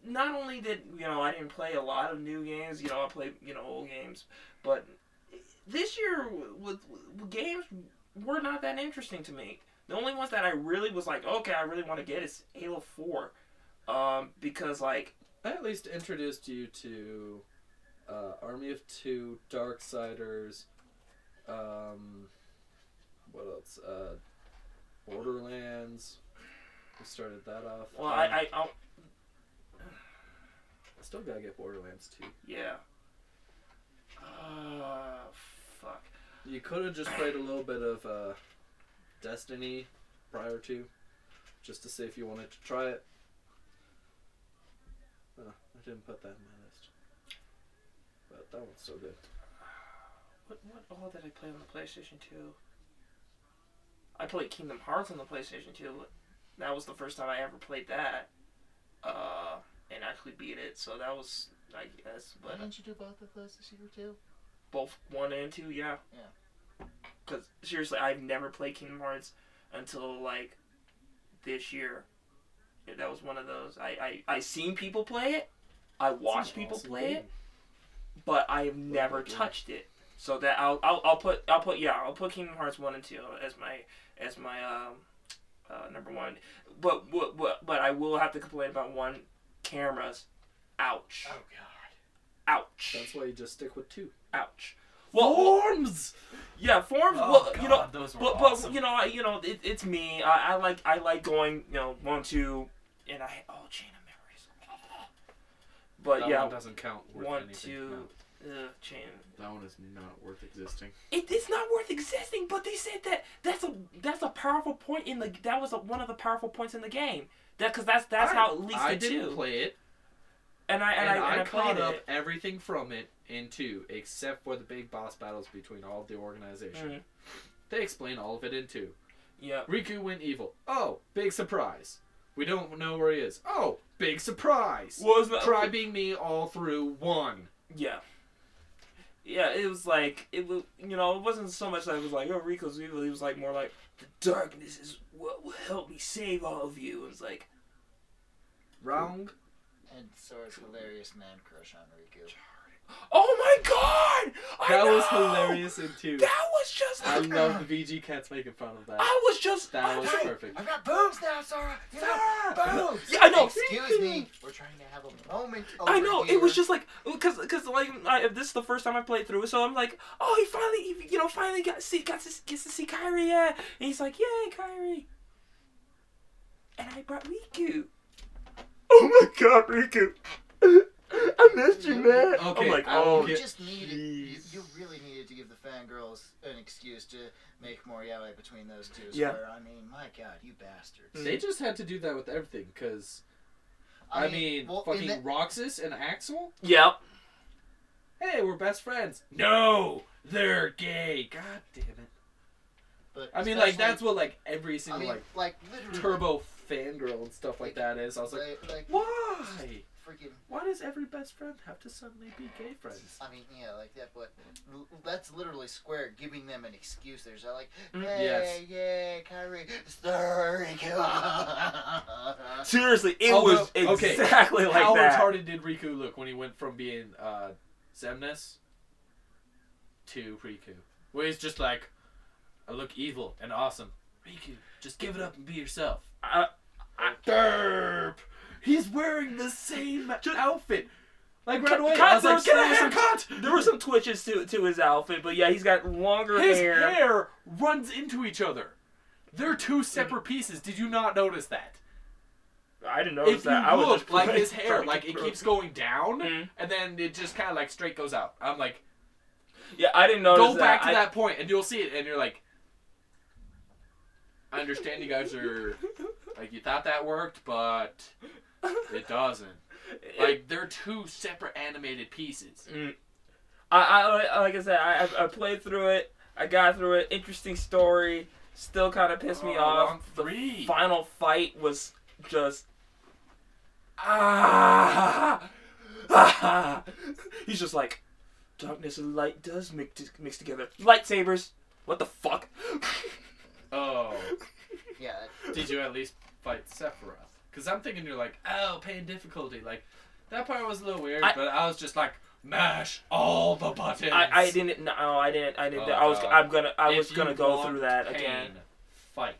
not only did you know I didn't play a lot of new games, you know I played you know old games, but this year with, with games were not that interesting to me. The only ones that I really was like, okay, I really want to get is Halo Four, um, because like I at least introduced you to uh, Army of Two, Darksiders, um, what else? Uh, Borderlands. We started that off. well Um, I I I'll, I still gotta get Borderlands 2. yeah. Uh, fuck. You could have just played a little bit of uh, Destiny prior to, just to see if you wanted to try it. Oh, I didn't put that in my that one's so good. What what all did I play on the PlayStation Two? I played Kingdom Hearts on the PlayStation Two. That was the first time I ever played that, uh, and actually beat it. So that was, I guess, Why but didn't you do both of those this year too? both one and two, yeah. Yeah. Because seriously, I've never played Kingdom Hearts until like this year. Yeah, That was one of those. I I I seen people play it. I watched people Awesome play game. it. But I have never good touched it. So that I'll, I'll I'll put I'll put yeah I'll put Kingdom Hearts one and two as my as my um uh, number one. But but but but I will have to complain about one cameras. Ouch. Oh god. Ouch. That's why you just stick with two. Ouch. Well, Forms! yeah, forms. Oh, well, God, you know, those were but awesome. but you know I, you know it, it's me. I, I like I like going you know one two and I oh chain of memories. But that yeah, one doesn't count. Worth one anything. two No, uh, chain. that one is not worth existing. It, it's not worth existing, but they said that that's a that's a powerful point in the that was a, one of the powerful points in the game. That because that's that's I- how it leads I to didn't two. play it, and I and, and, I, I, and I caught up it. everything from it in two, except for the big boss battles between all of the organization. Mhm. They explain all of it in two. Yeah. Riku went evil. Oh, big surprise. We don't know where he is. Oh, big surprise. Was not Try being me all through one. Yeah. Yeah, it was like it was. You know, it wasn't so much that it was like, "Oh, Riku's evil." He was like more like, "The darkness is what will help me save all of you." It was like, Wrong. And Sora's hilarious man crush on Riku. "Oh my god!" I That was hilarious in two. That was just. I love the VG cats making fun of that. I was just. That I was was- perfect. I've got boobs now, Sora. You got boobs. Yeah, I know. Excuse me. We're trying to have a moment. Over I know Here. it was just like because because like I, this is the first time I played through so I'm like, oh, he finally he, you know finally got see got to gets to see Kairi, yeah, and he's like, yay, Kairi, and I brought Riku. Oh my God, Riku, I missed you, man. Okay, I'm like, I oh, You just needed. You, you really needed to give the fangirls an excuse to make more yaoi between those two. Yeah. Swear. I mean, my God, you bastards. Mm. They just had to do that with everything, because, I, mean, well, fucking that- Roxas and Axel? yep. Hey, we're best friends. No, they're gay. God damn it. but I mean, like, that's what, like, every I single, mean, like, like literally. turbo fangirl and stuff like that is. I was like, Like, like why? Freaking. Why does every best friend have to suddenly be gay friends? I mean, yeah, like that, but l- that's literally Square giving them an excuse. There's like, Mm, hey, yes. yeah, Kairi, sorry, Seriously, it Although- was okay, exactly like How that. retarded did Riku look when he went from being uh, Xemnas to Riku? Where he's just like, I look evil and awesome. Riku, just give it up and be yourself. I- Derp! He's wearing the same Just- outfit. Like right away, cut, I was there like, was- get there a was some- haircut! There were some twitches to to his outfit, but yeah, he's got longer His hair. hair runs into each other. They're two separate pieces. Did you not notice that? I didn't notice if you that. I was look, just like his hair, like it keeps going down, Mhm. and then it just kind of like straight goes out. I'm like, Yeah, I didn't notice go back to I- that point, and you'll see it, and you're like, I understand you guys are like you thought that worked, but it doesn't. Like they're two separate animated pieces. Mm. I, I like I said, I I- I played through it. I got through it. Interesting story. Still kind of pissed me Oh, off. round The three. final fight was just ah, ah. He's just like darkness and light does mix mix together. Lightsabers. What the fuck? Oh, Yeah, did you at least fight Sephiroth? Because I'm thinking you're like, oh, pain difficulty. Like, that part was a little weird, I- but I was just like, mash all the buttons. I, I didn't. No, I didn't. I didn't. Oh, I was. God. I'm gonna. I If was gonna go through that pain, again. Fight.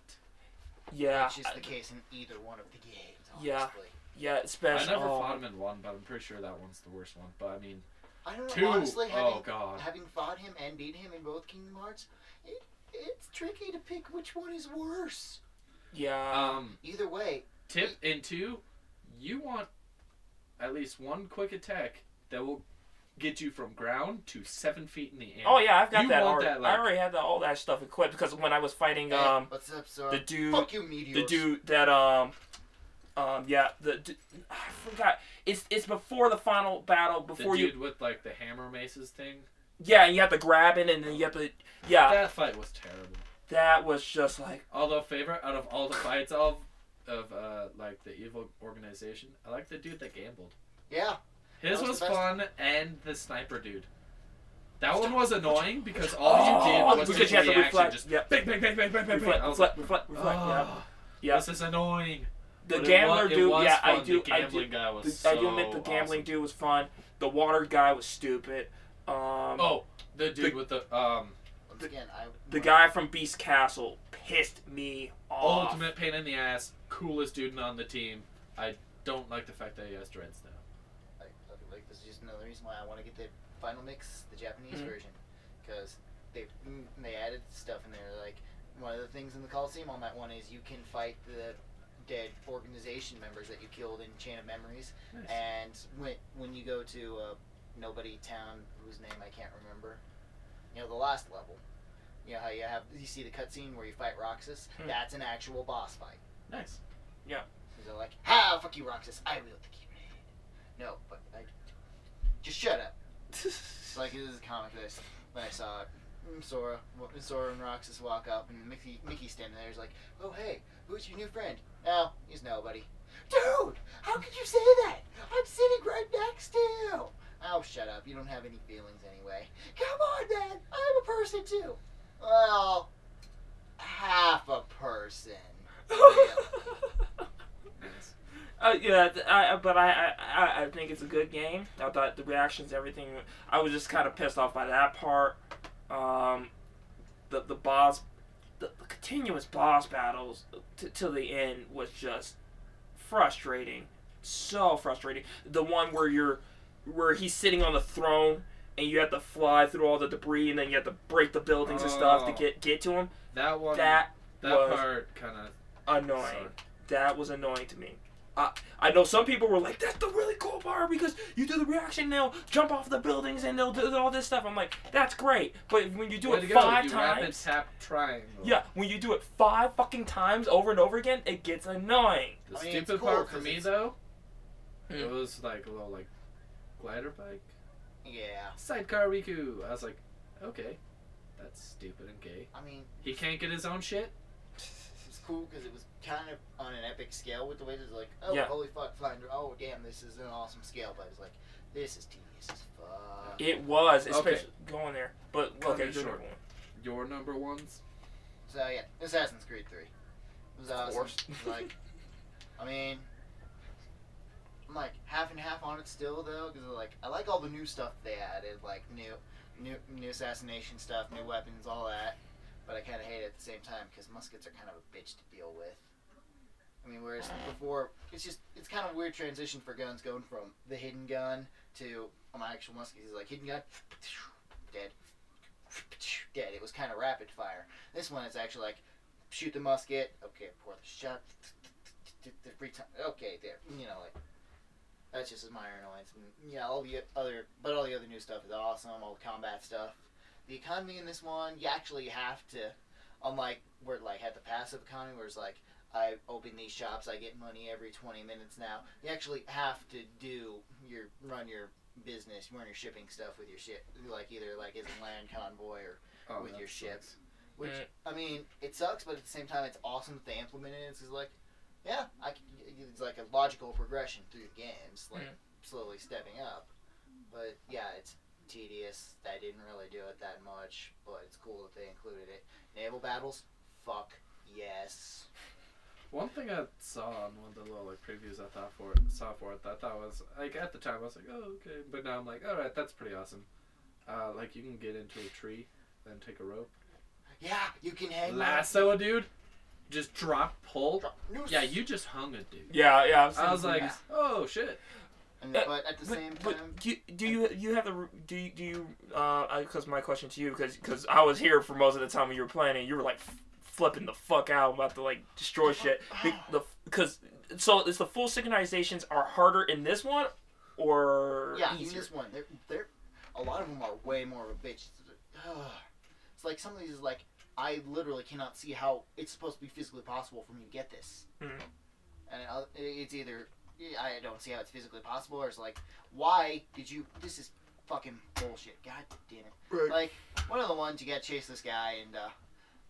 Yeah. which is the case in either one of the games. Yeah. Honestly. Yeah. I Especially. I never oh, fought him in one, but I'm pretty sure that one's the worst one. But I mean, I don't know. two. Honestly, having oh God. having fought him and beat him in both Kingdom Hearts, it, it's tricky to pick which one is worse. Yeah. Um, Either way, tip in two, you want at least one quick attack that will get you from ground to seven feet in the air. oh yeah, I've got you that want already. that, like- I already had the, all that stuff equipped because when I was fighting hey, um what's up, Sora? the dude Fuck you, meteors. the dude that um um yeah the d- I forgot it's it's before the final battle The before dude you with like the hammer maces thing. yeah and you have to grab it and then you have to yeah That fight was terrible. that was just like Although favorite out of all the fights of of uh like the evil organization, I like the dude that gambled. Yeah. His was was fun, and the sniper dude. That one was annoying because all you did Oh, was because just you have to reaction, reflect just yeah bang, bang, bang, bang, bang, bang, bang. I was reflect like, reflect reflect yeah "Oh, yeah this is annoying. the But it gambler it dude was yeah I do The I do guy was the, so I do admit the gambling awesome. dude was fun the water guy was stupid um Oh, the dude The- with the um Once again, I. the guy from Beast Castle pissed me off ultimate pain in the ass, coolest dude on the team. I don't like the fact that he has dreads now. Like, like this is just another reason why I want to get the final mix, the Japanese Mhm. version, because they mm, they added stuff in there. Like one of the things in the Coliseum on that one is you can fight the dead organization members that you killed in Chain of Memories, and when when you go to uh, Nobody Town, whose name I can't remember, you know the last level. You know how you have you see the cutscene where you fight Roxas. Hmm. That's an actual boss fight. Nice. They're like, "Ha, fuck you, Roxas! I wield the keyblade." No, but I just shut up. It's like it is a comic that I, s- when I saw it. Mm, Sora, w- Sora and Roxas walk up, and Mickey, Mickey standing there. He's like, "Oh hey, who's your new friend?" Oh, he's nobody. Dude, how could you say that? I'm sitting right next to you. Oh, shut up. You don't have any feelings anyway. Come on, man. I'm a person too. Well, half a person. Uh, yeah, I, but I, I, I- I think it's a good game. I thought the reactions, everything. I was just kind of pissed off by that part. Um, the the boss, the, the continuous boss battles t- till the end was just frustrating. So frustrating. The one where you're, where he's sitting on the throne and you have to fly through all the debris and then you have to break the buildings and stuff to Oh. get get to him. That one. That that was part kind of. annoying. That was annoying to me. I I know some people were like, "That's the really cool part because you do the reaction, they'll jump off the buildings and they'll do all this stuff." I'm like, "That's great," but when you do Way it to five you rapid times, tap triangle. yeah, when you do it five fucking times over and over again, it gets annoying. The I mean, it's stupid cool part for 'cause me it's- though, Hmm. it was like a little like glider bike Yeah. sidecar Riku. I was like, okay, that's stupid and gay. I mean, He can't get his own shit. it's cool because it was kind of on an epic scale with the way it was like, oh, Yeah. holy fuck, Flounder, oh, damn, this is an awesome scale. But it's like, this is tedious as fuck. It was, Okay. especially going there. But Cut okay, it good short. one. Your number ones. So, yeah, Assassin's Creed 3. It was Of awesome. course. Like, I mean, I'm like half and half on it still, though, because like, I like all the new stuff they added, like new, new, new assassination stuff, new weapons, all that. But I kind of hate it at the same time because muskets are kind of a bitch to deal with. I mean, whereas before, it's just it's kind of weird transition for guns going from the hidden gun to on my actual musket. It's like hidden gun, dead, dead. It was kind of rapid fire. This one is actually like shoot the musket. Okay, pour the shot. Every time. Okay, there. You know, like that's just a minor annoyance. And yeah, all the other, but all the other new stuff is awesome. All the combat stuff. The economy in this one, you actually have to, unlike where it, like had the passive economy, where it's like I open these shops, I get money every 20 minutes now. You actually have to do your run your business, run your shipping stuff with your ship, like either like as a land convoy or Oh, with your ship. sucks. Which Mm. I mean, it sucks, but at the same time, it's awesome that they implemented it. It's like, yeah, I c it's like a logical progression through the games, like Mm. slowly stepping up. But yeah, it's tedious. I didn't really do it that much, but it's cool that they included it. Naval battles, fuck yes. One thing I saw on one of the little like previews I thought for it, saw for it, that I thought was like at the time I was like, oh okay, but now I'm like, all right, that's pretty awesome. Uh, like you can get into a tree, then take a rope, Yeah, you can hang lasso a dude, just drop, pull. Drop- Yeah, you just hung a dude. Yeah, yeah. I've seen I was like, Yeah. oh shit. And, Uh, but at the but, same but time, do you, do you you have the do you, do you uh because my question to you because because I was here for most of the time when you were playing and you were like f- flipping the fuck out about to like destroy shit Be- the because so is the full synchronizations are harder in this one or yeah, in this one, they're, they're a lot of them are way more of a bitch. It's like some of these is like I literally cannot see how it's supposed to be physically possible for me to get this, Mhm. and I'll- it's either I don't see how it's physically possible, or it's like why did you? This is fucking bullshit. God damn it! Right. Like one of the ones you got to chase this guy, and uh,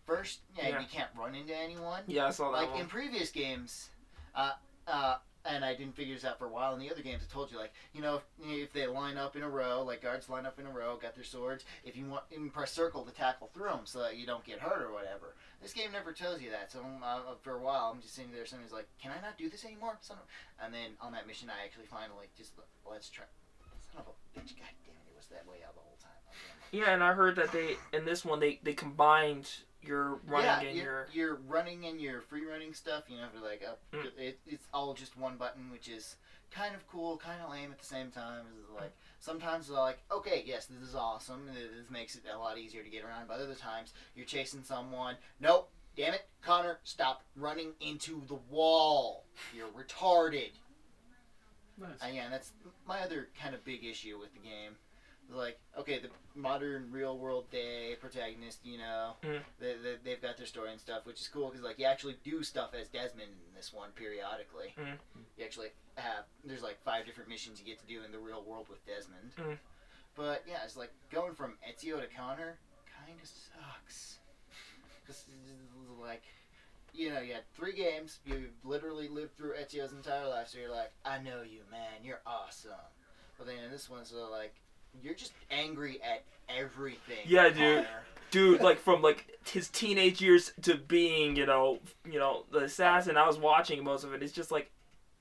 first, yeah, Yeah. you can't run into anyone Yeah, I saw that like one. in previous games, uh, uh, and I didn't figure this out for a while. In the other games, I told you, like, you know, if, if they line up in a row, like guards line up in a row, got their swords. If you want, you press circle to tackle through them so that you don't get hurt or whatever. This game never tells you that. So uh, for a while, I'm just sitting there. Somebody's like, "Can I not do this anymore?" Son of... And then on that mission, I actually finally just let's try. Son of a bitch! God damn it! It was that way out the whole time. Yeah, and I heard that they in this one they they combined your running yeah, and you're, your you're running and your free running stuff. You know, for like up, Mm. it, it's all just one button, which is kind of cool, kind of lame at the same time. Is like sometimes they're like, okay, yes, this is awesome. and This makes it a lot easier to get around. But other times you're chasing someone. Nope, damn it, Connor, stop running into the wall. You're retarded. Nice. Uh, yeah, and that's my other kind of big issue with the game. Like, okay, the modern real world day protagonist, you know, Mhm. they, they, they've got their story and stuff, which is cool because, like, you actually do stuff as Desmond in this one periodically. Mhm. You actually have, there's like five different missions you get to do in the real world with Desmond. Mhm. But yeah, it's like going from Ezio to Connor kind of sucks. Because, like, you know, you had three games. You literally lived through Ezio's entire life, so you're like, I know you, man. You're awesome. But then in this one, so like, you're just angry at everything. Yeah, dude. Connor. dude like from like his teenage years to being you know you know the assassin i was watching most of it it's just like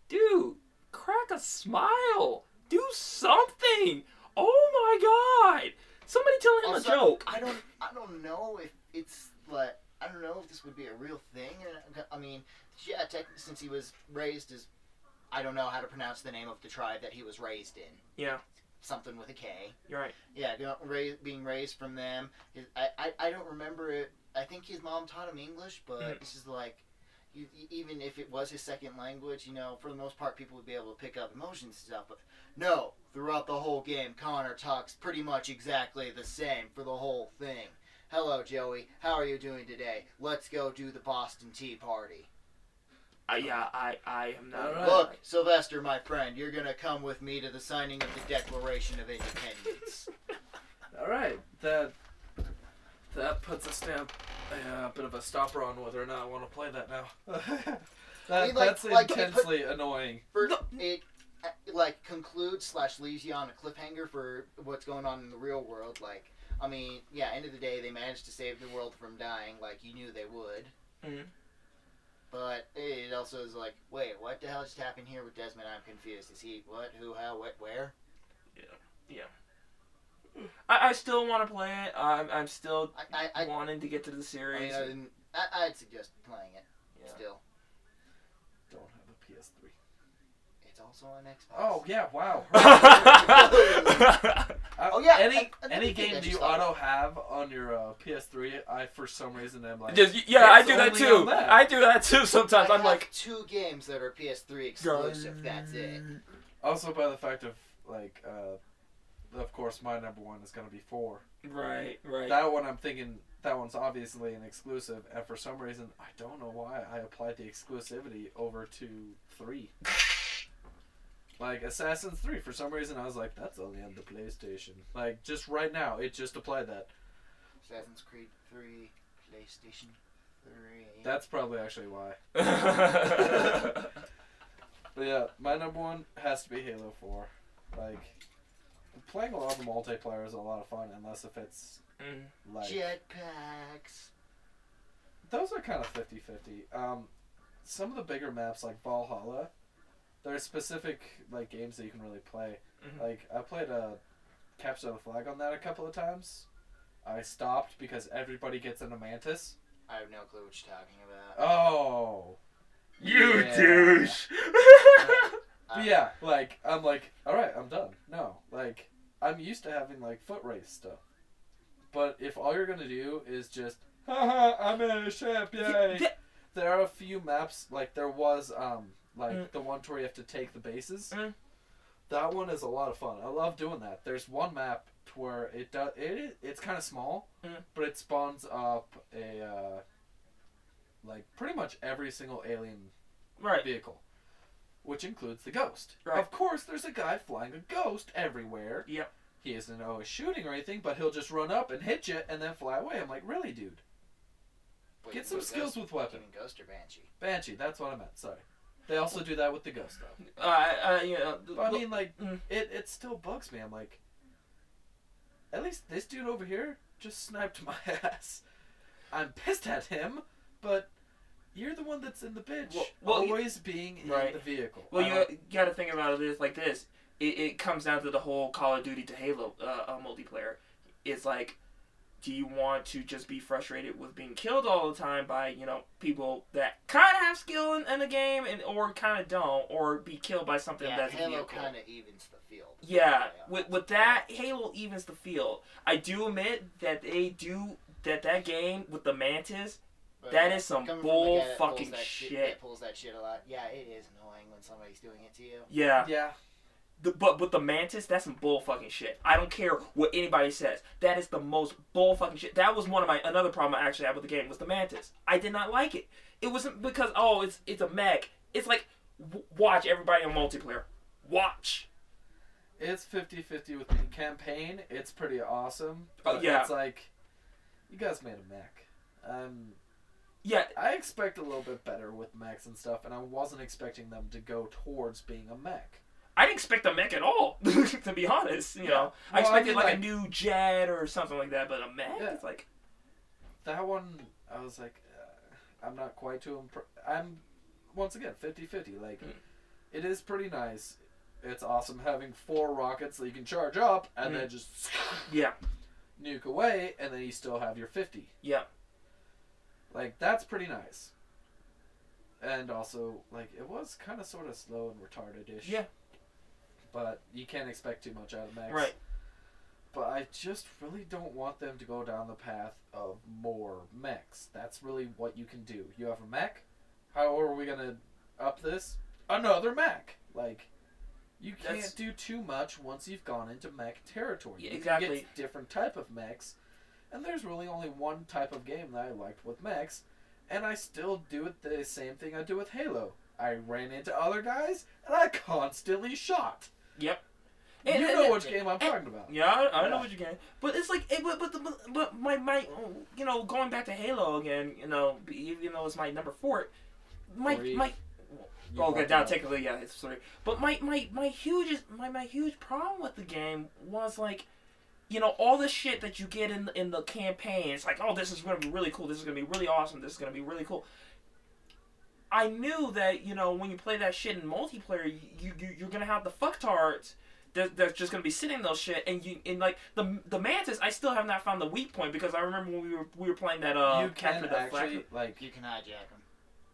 dude crack a smile do something oh my god somebody tell him Also, a joke I don't, I don't know if it's like, I don't know if this would be a real thing. Or, uh, I mean, yeah, tech, since he was raised as, I don't know how to pronounce the name of the tribe that he was raised in. Yeah. Something with a K. you're right Yeah, being raised from them. His, I, I, I don't remember it. I think his mom taught him English, but Mhm. this is like, you- even if it was his second language, you know, for the most part, people would be able to pick up emotions and stuff. But no, throughout the whole game, Connor talks pretty much exactly the same for the whole thing. Hello, Joey. How are you doing today? Let's go do the Boston Tea Party. Uh, yeah i i am not Alright. Look, Sylvester, my friend, you're gonna come with me to the signing of the Declaration of Independence. All right, that that puts a stamp, a bit of a stopper on whether or not I want to play that now. that, I mean, like- that's like, it put- intensely annoying. First, it uh, like concludes slash leaves you on a cliffhanger for what's going on in the real world. Like, I mean, yeah, end of the day, they managed to save the world from dying, like you knew they would. Mhm. But it also is like, wait, what the hell just happened here with Desmond? I'm confused. Is he what? Who? How? What? Where? Yeah. Yeah. I, I still want to play it i'm, I'm still I, I, wanting to get to the series mean, I didn't. I, I'd suggest playing it. Yeah. Still, Don't have a PS3. it's also on Xbox. Oh yeah, wow. Uh, Oh, yeah, Any and- and any game that do you you auto have on your uh, PS3? I for some reason am like. Just, yeah, I do that too. that. I do that too sometimes. I I'm have like, two games that are PS3 exclusive. That's it. Also by the fact of like, uh, of course, my number one is gonna be four. Right, right. That one I'm thinking that one's obviously an exclusive, and for some reason I don't know why I applied the exclusivity over to three. like Assassin's Three, for some reason I was like, that's only on the PlayStation. Like just right now, it just applied that. Assassin's Creed 3, PlayStation 3. That's probably actually why. But yeah, my number one has to be Halo 4. Like, playing a lot of the multiplayer is a lot of fun, unless if it's Mm. like. Jetpacks. Those are kind of 50 50. Um, some of the bigger maps, like Valhalla, there are specific like games that you can really play. Mhm. Like, I played a Capture the Flag on that a couple of times. I stopped because everybody gets in a mantis. I have no clue what you're talking about. Oh. You Yeah. douche. But yeah, like I'm like, all right, I'm done. No, like I'm used to having like foot race stuff. But if all you're gonna do is just, haha, I'm in a ship, yay! Yeah. There are a few maps, like there was, um, like Mm. the one where you have to take the bases. Mm. That one is a lot of fun. I love doing that. There's one map to where it does it. It's kind of small, Mm. but it spawns up a, uh, like pretty much every single alien right. vehicle, which includes the ghost. Right. Of course, there's a guy flying a ghost everywhere. Yep. He isn't always shooting or anything, but he'll just run up and hit you and then fly away. I'm like, really, dude? Wait, Get some Ghost- skills with you weapon. mean Ghost or Banshee? Banshee, that's what I meant. Sorry. They also do that with the ghost though. Uh, uh, you know, But I mean, like, Mm. it it still bugs me. I'm like, at least this dude over here just sniped my ass. I'm pissed at him, but. You're the one that's in the bitch, Well- well, always being in Right. the vehicle. well, you got to think about it this like this. It, it comes down to the whole Call of Duty to Halo uh, uh, multiplayer. It's like, do you want to just be frustrated with being killed all the time by you know people that kind of have skill in, in the game and or kind of don't, or be killed by something Yeah, that's a Halo kind of evens the field. Yeah, with with that Halo evens the field. I do admit that they do that that game with the Mantis. But That is some coming from the bull guy that pulls fucking that shit. that pulls that shit a lot. Yeah, it is annoying when somebody's doing it to you. Yeah, yeah, the, but with the Mantis, that's some bull fucking shit. I don't care what anybody says. That is the most bull fucking shit. That was one of my another problem I actually had with the game was the Mantis. I did not like it. It wasn't because oh it's it's a mech. It's like w- watch everybody on multiplayer. Watch. It's 50-50 with me. Campaign, it's pretty awesome. But yeah. it's like, you guys made a mech. Um, Yeah, I expect a little bit better with mechs and stuff, and I wasn't expecting them to go towards being a mech. I didn't expect a mech at all. to be honest, you know, I Well, I expected mean, like, like- a new jet or something like that, but a mech. Yeah. It's like That one, I was like, uh, I'm not quite too impressed. I'm, once again, 50-50. Like, Mm. it is pretty nice. It's awesome having four rockets that you can charge up, and Mm. then just yeah, nuke away, and then you still have your 50. yeah. Like that's pretty nice. And also, like it was kind of sort of slow and retarded-ish. Yeah. But you can't expect too much out of mechs. Right. But I just really don't want them to go down the path of more mechs. That's really what you can do. You have a mech. How are we gonna up this? Another mech. Like. You can't That's- do too much once you've gone into mech territory. Yeah, you can exactly. get different type of mechs, and there's really only one type of game that I liked with mechs, and I still do it the same thing I do with Halo. I ran into other guys, and I constantly shot. Yep. you And- know and- which game I'm talking about. Yeah, I, I know Yeah. what you're getting. But it's like, it, but but, the, but my my you know going back to Halo again, you know, even though it's my number four, my Three. my You oh, okay, now technically yeah, it's three. But my my my huge my my huge problem with the game was like. You know all the shit that you get in in the campaign. It's like, oh, this is gonna be really cool. This is gonna be really awesome. This is gonna be really cool. I knew that you know when you play that shit in multiplayer, you, you you're gonna have the fucktards that that's just gonna be sitting in those shit, and you and like the the mantis. I still have not found the weak point because I remember when we were we were playing that uh you can Capture actually Flag. like You can hijack them.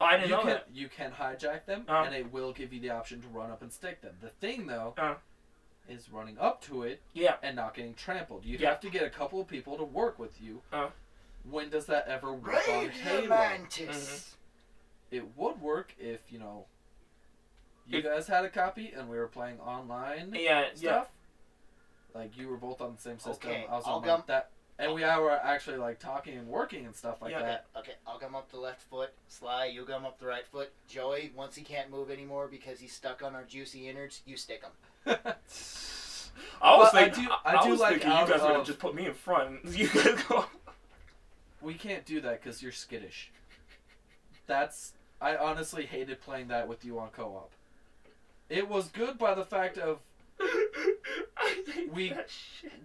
Oh, I didn't you know can that. you can hijack them, Uh. and it will give you the option to run up and stick them. The thing though Uh. is running up to it Yeah. and not getting trampled. You'd Yeah. have to get a couple of people to work with you. Uh. When does that ever work on Radiant Halo? Mantis. It would work if you know you If- guys had a copy and we were playing online Yeah, yeah. stuff. Like you were both on the same system. Okay, I was I'll on go- my, that, and we were actually like talking and working and stuff like Yeah. that. Okay, I'll come up the left foot. Sly, you come up the right foot. Joey, once he can't move anymore because he's stuck on our juicy innards, you stick him. I was But I thinking, do- I, I do was like thinking you out guys were gonna just put me in front. You guys go. we can't do that because you're skittish. That's I honestly hated playing that with you on co-op. It was good by the fact of I We-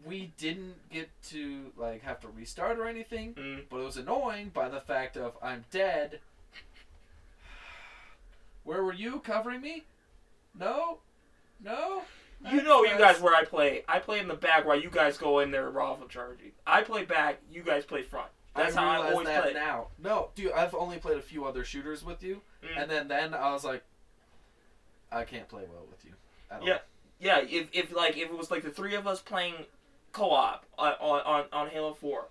we didn't get to like have to restart or anything, Mm. but it was annoying by the fact of I'm dead. Where were you covering me? No, no. You know, you guys where I play. I play in the back while you guys go in there rifle charging. I play back. You guys play front. That's I how I always that play. now. No, dude, I've only played a few other shooters with you, Mm. and then then I was like, I can't play well with you at Yeah. all. Yeah, if, if like if it was like the three of us playing co-op on on on Halo Four,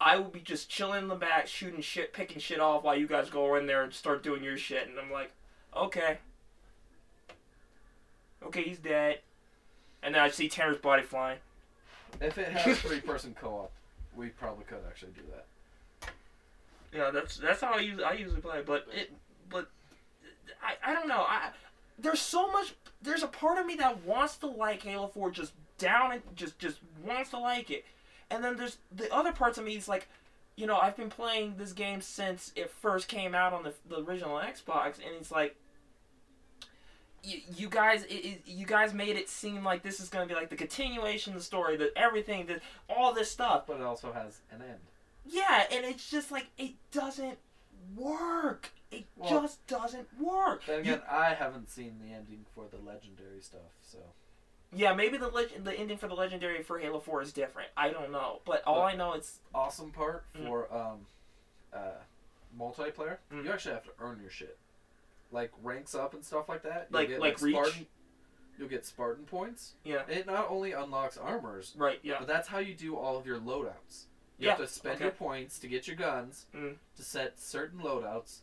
I would be just chilling in the back, shooting shit, picking shit off while you guys go in there and start doing your shit, and I'm like, okay, okay, he's dead, and then I see Tanner's body flying. If it has three person co-op, we probably could actually do that. Yeah, that's that's how I usually I usually play, but it but I I don't know. I there's so much there's a part of me that wants to like Halo 4 just down and just just wants to like it. And then there's the other parts of me is like you know, I've been playing this game since it first came out on the, the original Xbox and it's like you, you guys it, it, you guys made it seem like this is going to be like the continuation of the story, that everything that all this stuff But it also has an end. yeah, and it's just like it doesn't work. It Well- just doesn't work. Then You- again, I haven't seen the ending for the legendary stuff, so yeah, maybe the leg- the ending for the legendary for Halo Four is different. I don't know, but all Look. I know is awesome part Mm. for um, uh, multiplayer. Mm. You actually have to earn your shit, like ranks up and stuff like that. You'll Like- get, like Reach? Spartan. You'll get Spartan points. yeah, It not only unlocks armors, right, yeah, but that's how you do all of your loadouts. You Yeah, have to spend okay. your points to get your guns Mm. to set certain loadouts,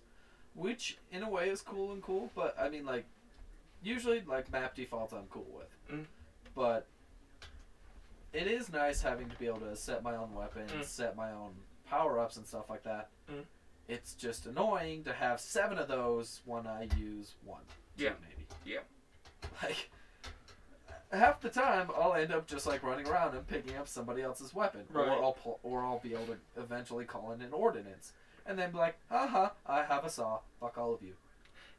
which in a way is cool and cool. But I mean, like usually like map defaults, I'm cool with. Mm. But it is nice having to be able to set my own weapons, Mm. set my own power ups and stuff like that. It's just annoying to have seven of those when I use one, two Yeah. maybe. Yeah. Like half the time, I'll end up just like running around and picking up somebody else's weapon, Right. or I'll pull, or I'll be able to eventually call in an ordinance, and then be like, haha, I have a saw. Fuck all of you.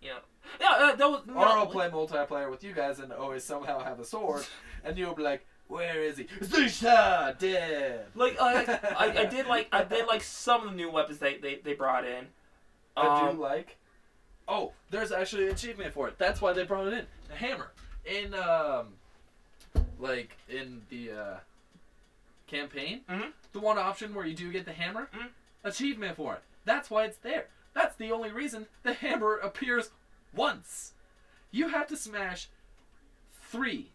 yeah, yeah. Uh, that was, Or I'll play multiplayer with you guys and always somehow have a sword, and you'll be like, where is he? Zisha dead. like uh, I, I did like I did like some of the new weapons they they, they brought in. I Um, do like. Oh, there's actually an achievement for it. That's why they brought it in. The hammer in um, like in the uh, campaign, Mhm. the one option where you do get the hammer, Mhm. achievement for it. That's why it's there. That's the only reason the hammer appears once. You have to smash three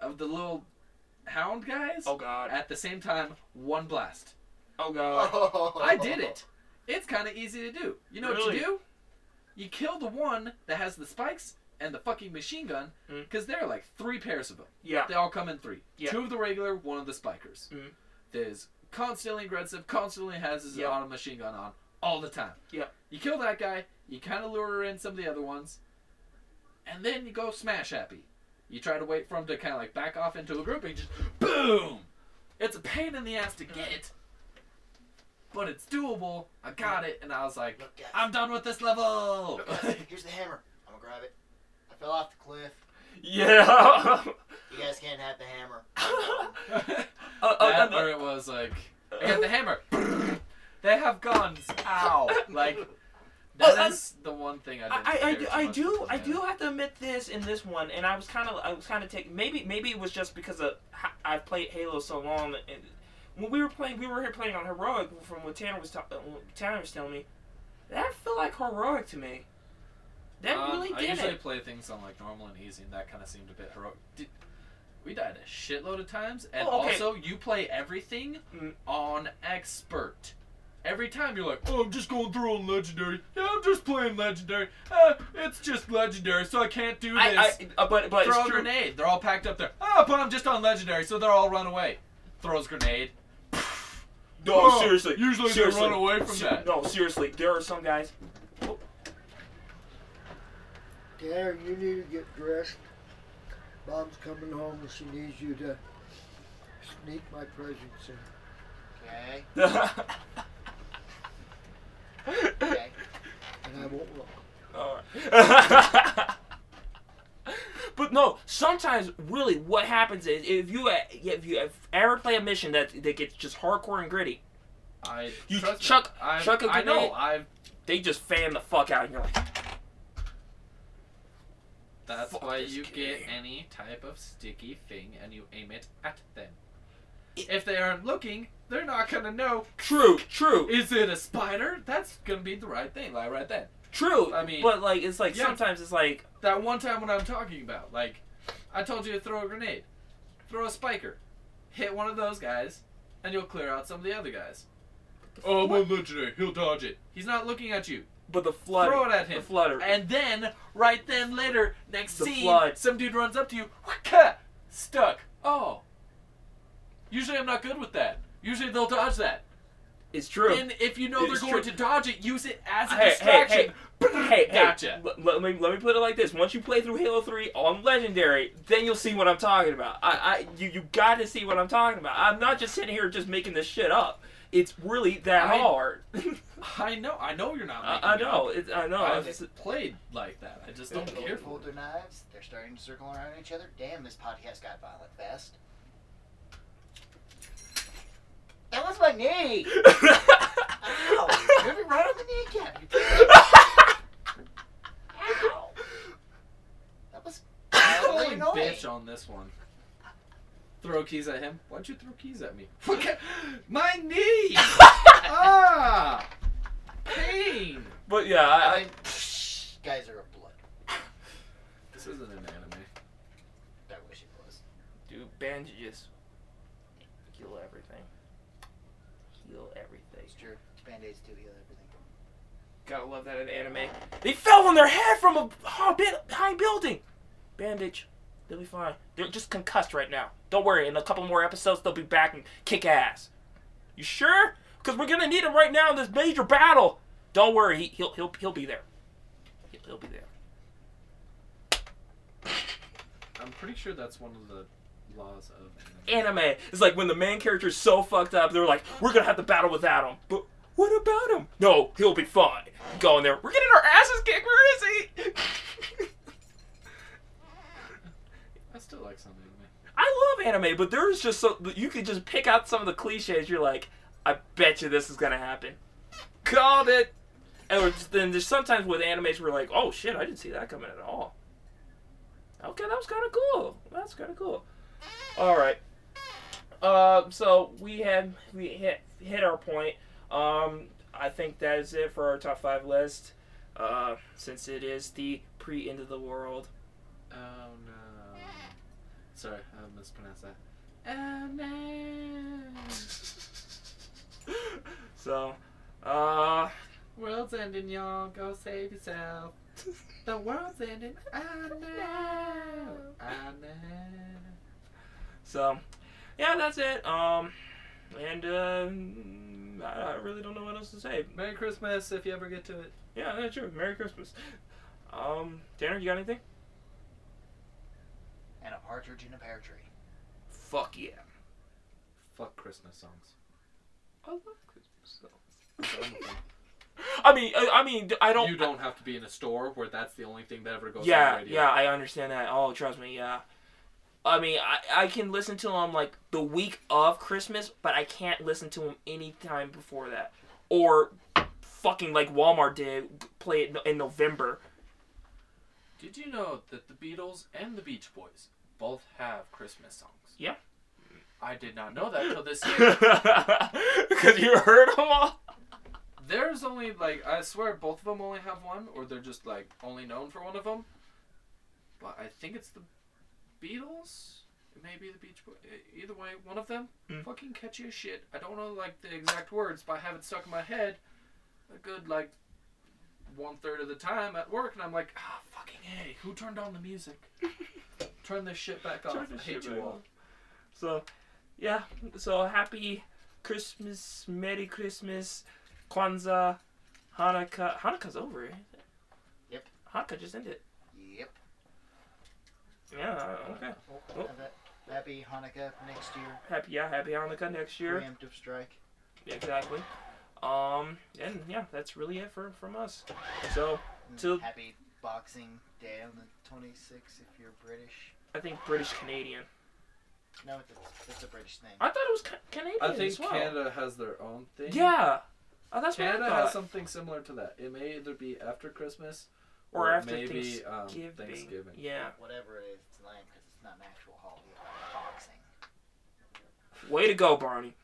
of the little hound guys oh god, at the same time. One blast. oh god. Oh. I did it. It's kind of easy to do. You know what Really? you do? You kill the one that has the spikes and the fucking machine gun, Mm. because there are like three pairs of them. Yeah, They all come in three. Yeah. Two of the regular, one of the spikers. Mm. There's constantly aggressive, constantly has his Yeah. auto machine gun on all the time. Yeah. You kill that guy, you kind of lure in some of the other ones, and then you go smash happy. You try to wait for him to kind of like back off into a group, and just boom. It's a pain in the ass to get, but it's doable. I got it, and I was like, Look, guys. I'm done with this level. Look, guys. Here's the hammer. I'm gonna grab it. I fell off the cliff. yeah. You guys can't have the hammer. Uh, uh, that, or it was like, I got the hammer. they have guns. Ow! Like that Uh, is the one thing I didn't. I, I, I, do, I do I do have to admit this in this one, and I was kind of I was kind of taking maybe maybe it was just because of I've played Halo so long. And when we were playing, we were here playing on heroic from what Tanner was ta- uh, Tanner was telling me. That felt like heroic to me. That Um, really I usually it. play things on like normal and easy, and that kind of seemed a bit heroic. Did, we died a shitload of times, and Oh, okay. also you play everything Mm. on expert. Every time you're like, oh, I'm just going through on legendary. Yeah, I'm just playing legendary. Uh, it's just legendary, so I can't do this. I, I, uh, but but Throw it's a true. grenade. They're all packed up there. Oh, but I'm just on legendary, so they're all run away. Throws grenade. No, Oh, seriously. usually they run away from Ser- that. No, seriously. There are some guys. Tanner, you need to get dressed. Mom's coming home and she needs you to sneak my presents in. okay. Okay. And I won't look. Alright. but no, sometimes really what happens is if you uh, if you ever play a mission that that gets just hardcore and gritty, I You trust me, chuck- I've- chuck a I know. grenade. I've. they just fan the fuck out and you're like, That's why this you get any type of sticky thing and you aim it at them. If they aren't looking, they're not gonna know. true, true, Is it a spider? That's gonna be the right thing, like right then. true. I mean- but like it's like Yeah. sometimes it's like That one time when I'm talking about, like, I told you to throw a grenade, throw a spiker, hit one of those guys, and you'll clear out some of the other guys. Oh, I'm on legendary. He'll dodge it. He's not looking at you. but the flood Throw it at him. the flutter And then, right then, later, next The scene, flood. some dude runs up to you, stuck. Oh. Usually I'm not good with that. Usually they'll dodge that. it's true. And if you know It's they're going true. to dodge it, use it as a Hey, hey, distraction. hey, gotcha. Hey, let me let me put it like this: Once you play through Halo Three on Legendary, then you'll see what I'm talking about. I, I, you, you got to see what I'm talking about. I'm not just sitting here just making this shit up. It's really that I- hard. I know, I know you're not I, making I it know. It, I know. I've It's- played like that. I just don't care for pulled it. their knives. They're starting to circle around each other. Damn, this podcast got violent fast. That was my knee. Ow! Hit me right on the kneecap. You Ow! That was Holy really annoying. bitch on this one. Throw keys at him. Why'd you throw keys at me? My knee! ah! Pain! but yeah, I, I I, mean, psh, guys are a blood. This isn't an anime. I wish it was. do bandages. Heal everything. Heal everything. It's true. Band-aids do heal everything. Gotta love that in anime. They fell on their head from a high, building. Bandage. They'll be fine. They're just concussed right now. Don't worry. In a couple more episodes, they'll be back and kick ass. You sure? Because we're gonna need him right now in this major battle. Don't worry. He, he'll he'll he'll be there. He'll, he'll be there. I'm pretty sure that's one of the laws of anime. Anime is like when the main character is so fucked up, they're like, we're gonna have to battle without him. But what about him? No, he'll be fine. Go in there. We're getting our asses kicked. Where is he? I still like some anime. I love anime, but there's just so you could just pick out some of the cliches. You're like, I bet you this is gonna happen. Called it. And then there's sometimes with animes where like, oh shit, I didn't see that coming at all. Okay, that was kind of cool. That's kind of cool. All right. Uh, so we had we hit hit our point. Um, I think that is it for our top five list. Uh, since it is the pre end of the world. Oh no. Sorry, I mispronounced that. Oh no. So, uh, World's ending, y'all. Go save yourself. The world's ending. I know. I know. So, yeah, that's it. Um, and uh, I, I really don't know what else to say. Merry Christmas if you ever get to it. Yeah, that's true. Merry Christmas. Um, Tanner, you got anything? And a partridge in a pear tree. Fuck yeah. Fuck Christmas songs. I love Christmas songs. I mean, I, I mean, I don't. you don't have to be in a store where that's the only thing that ever goes on the radio. yeah, I understand that. Oh, trust me, yeah. I mean, I, I can listen to them like the week of Christmas, but I can't listen to them anytime before that. Or fucking like Walmart did, play it in November. Did you know that the Beatles and the Beach Boys both have Christmas songs? Yeah. I did not know that till this year. Because you heard them all? There's only like I swear both of them only have one, or they're just like only known for one of them. But I think it's the Beatles. It may be the Beach Boys. Either way, one of them. Mm. Fucking catchy as shit. I don't know like the exact words, but I have it stuck in my head. A good like one third of the time at work, and I'm like, ah, fucking hey, who turned on the music? Turn this shit back off. Turn I hate you all. off. So, yeah. So happy Christmas, Merry Christmas, Kwanzaa, Hanukkah. Hanukkah's over. Isn't it? Yep. Hanukkah just ended. Yep. Yeah. Okay. Oh. Have that Happy Hanukkah next year. Happy yeah. Happy Hanukkah next year. Preemptive strike. Exactly. Um, and yeah, that's really it for from us. So To- Happy Boxing Day on the 26th if you're British. I think British Canadian. No, it's, it's a British thing. I thought it was ca- Canadian I think as well. Canada has their own thing. Yeah, oh, that's Canada what I has something similar to that. It may either be after Christmas or or after maybe um, Thanksgiving. Thanksgiving. Yeah. Whatever it is, it's lame because it's not an actual holiday. Boxing. Way to go, Barney.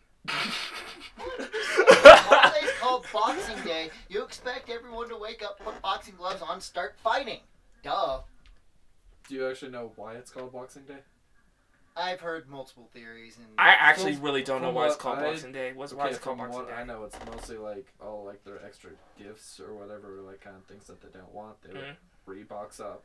holiday's called Boxing Day. You expect everyone to wake up, put boxing gloves on, start fighting. Duh. Do you actually know why it's called Boxing Day? I've heard multiple theories and I actually really don't know why it's called I- Boxing Day. What's why it's called Boxing what Day? I know, it's mostly like all like their extra gifts or whatever, like kind of things that they don't want. They would Mhm. rebox up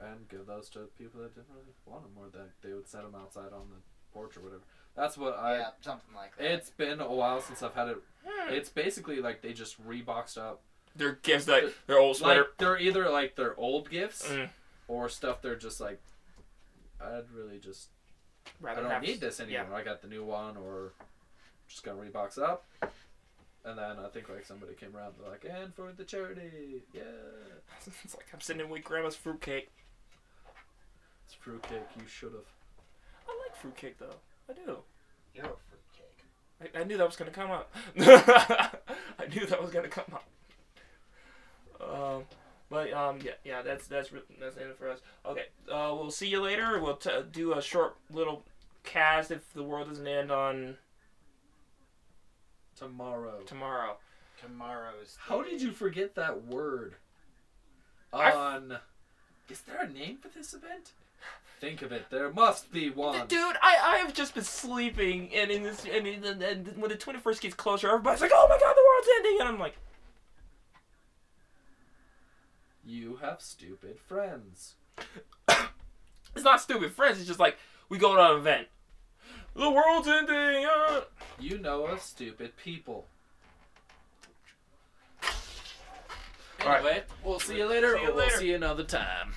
and give those to people that didn't really want them, or that they would set them outside on the porch or whatever. That's what I. yeah, something like that. It's been a while since I've had it. Hmm. It's basically like they just reboxed up. Their gifts, like their old sweater. Like they're either like their old gifts Mm. or stuff they're just like. I'd really just. I don't have need this yeah. anymore. I got the new one, or just gonna rebox up. And then I think like somebody came around, they're like, and for the charity, yeah, it's like I'm sending with grandma's fruitcake. it's fruitcake. You should have. I like fruitcake though. I do. You're a fruitcake. I, I knew that was gonna come up. I knew that was gonna come up. Um, but um, yeah, yeah, that's that's that's it for us. Okay, uh, we'll see you later. We'll t- do a short little cast if the world doesn't end on Tomorrow. tomorrow. Tomorrow's. How did you forget that word? I f- On. Is there a name for this event? Think of it. There must be one. Dude, I, I have just been sleeping, and in this, and, in, and, and when the twenty first gets closer, everybody's like, "Oh my god, the world's ending," and I'm like, You have stupid friends. "It's not stupid friends. It's just like we go to an event. The world's ending." Uh. You know of stupid people. All right. Anyway, we'll see you later, See you or we'll see you another time.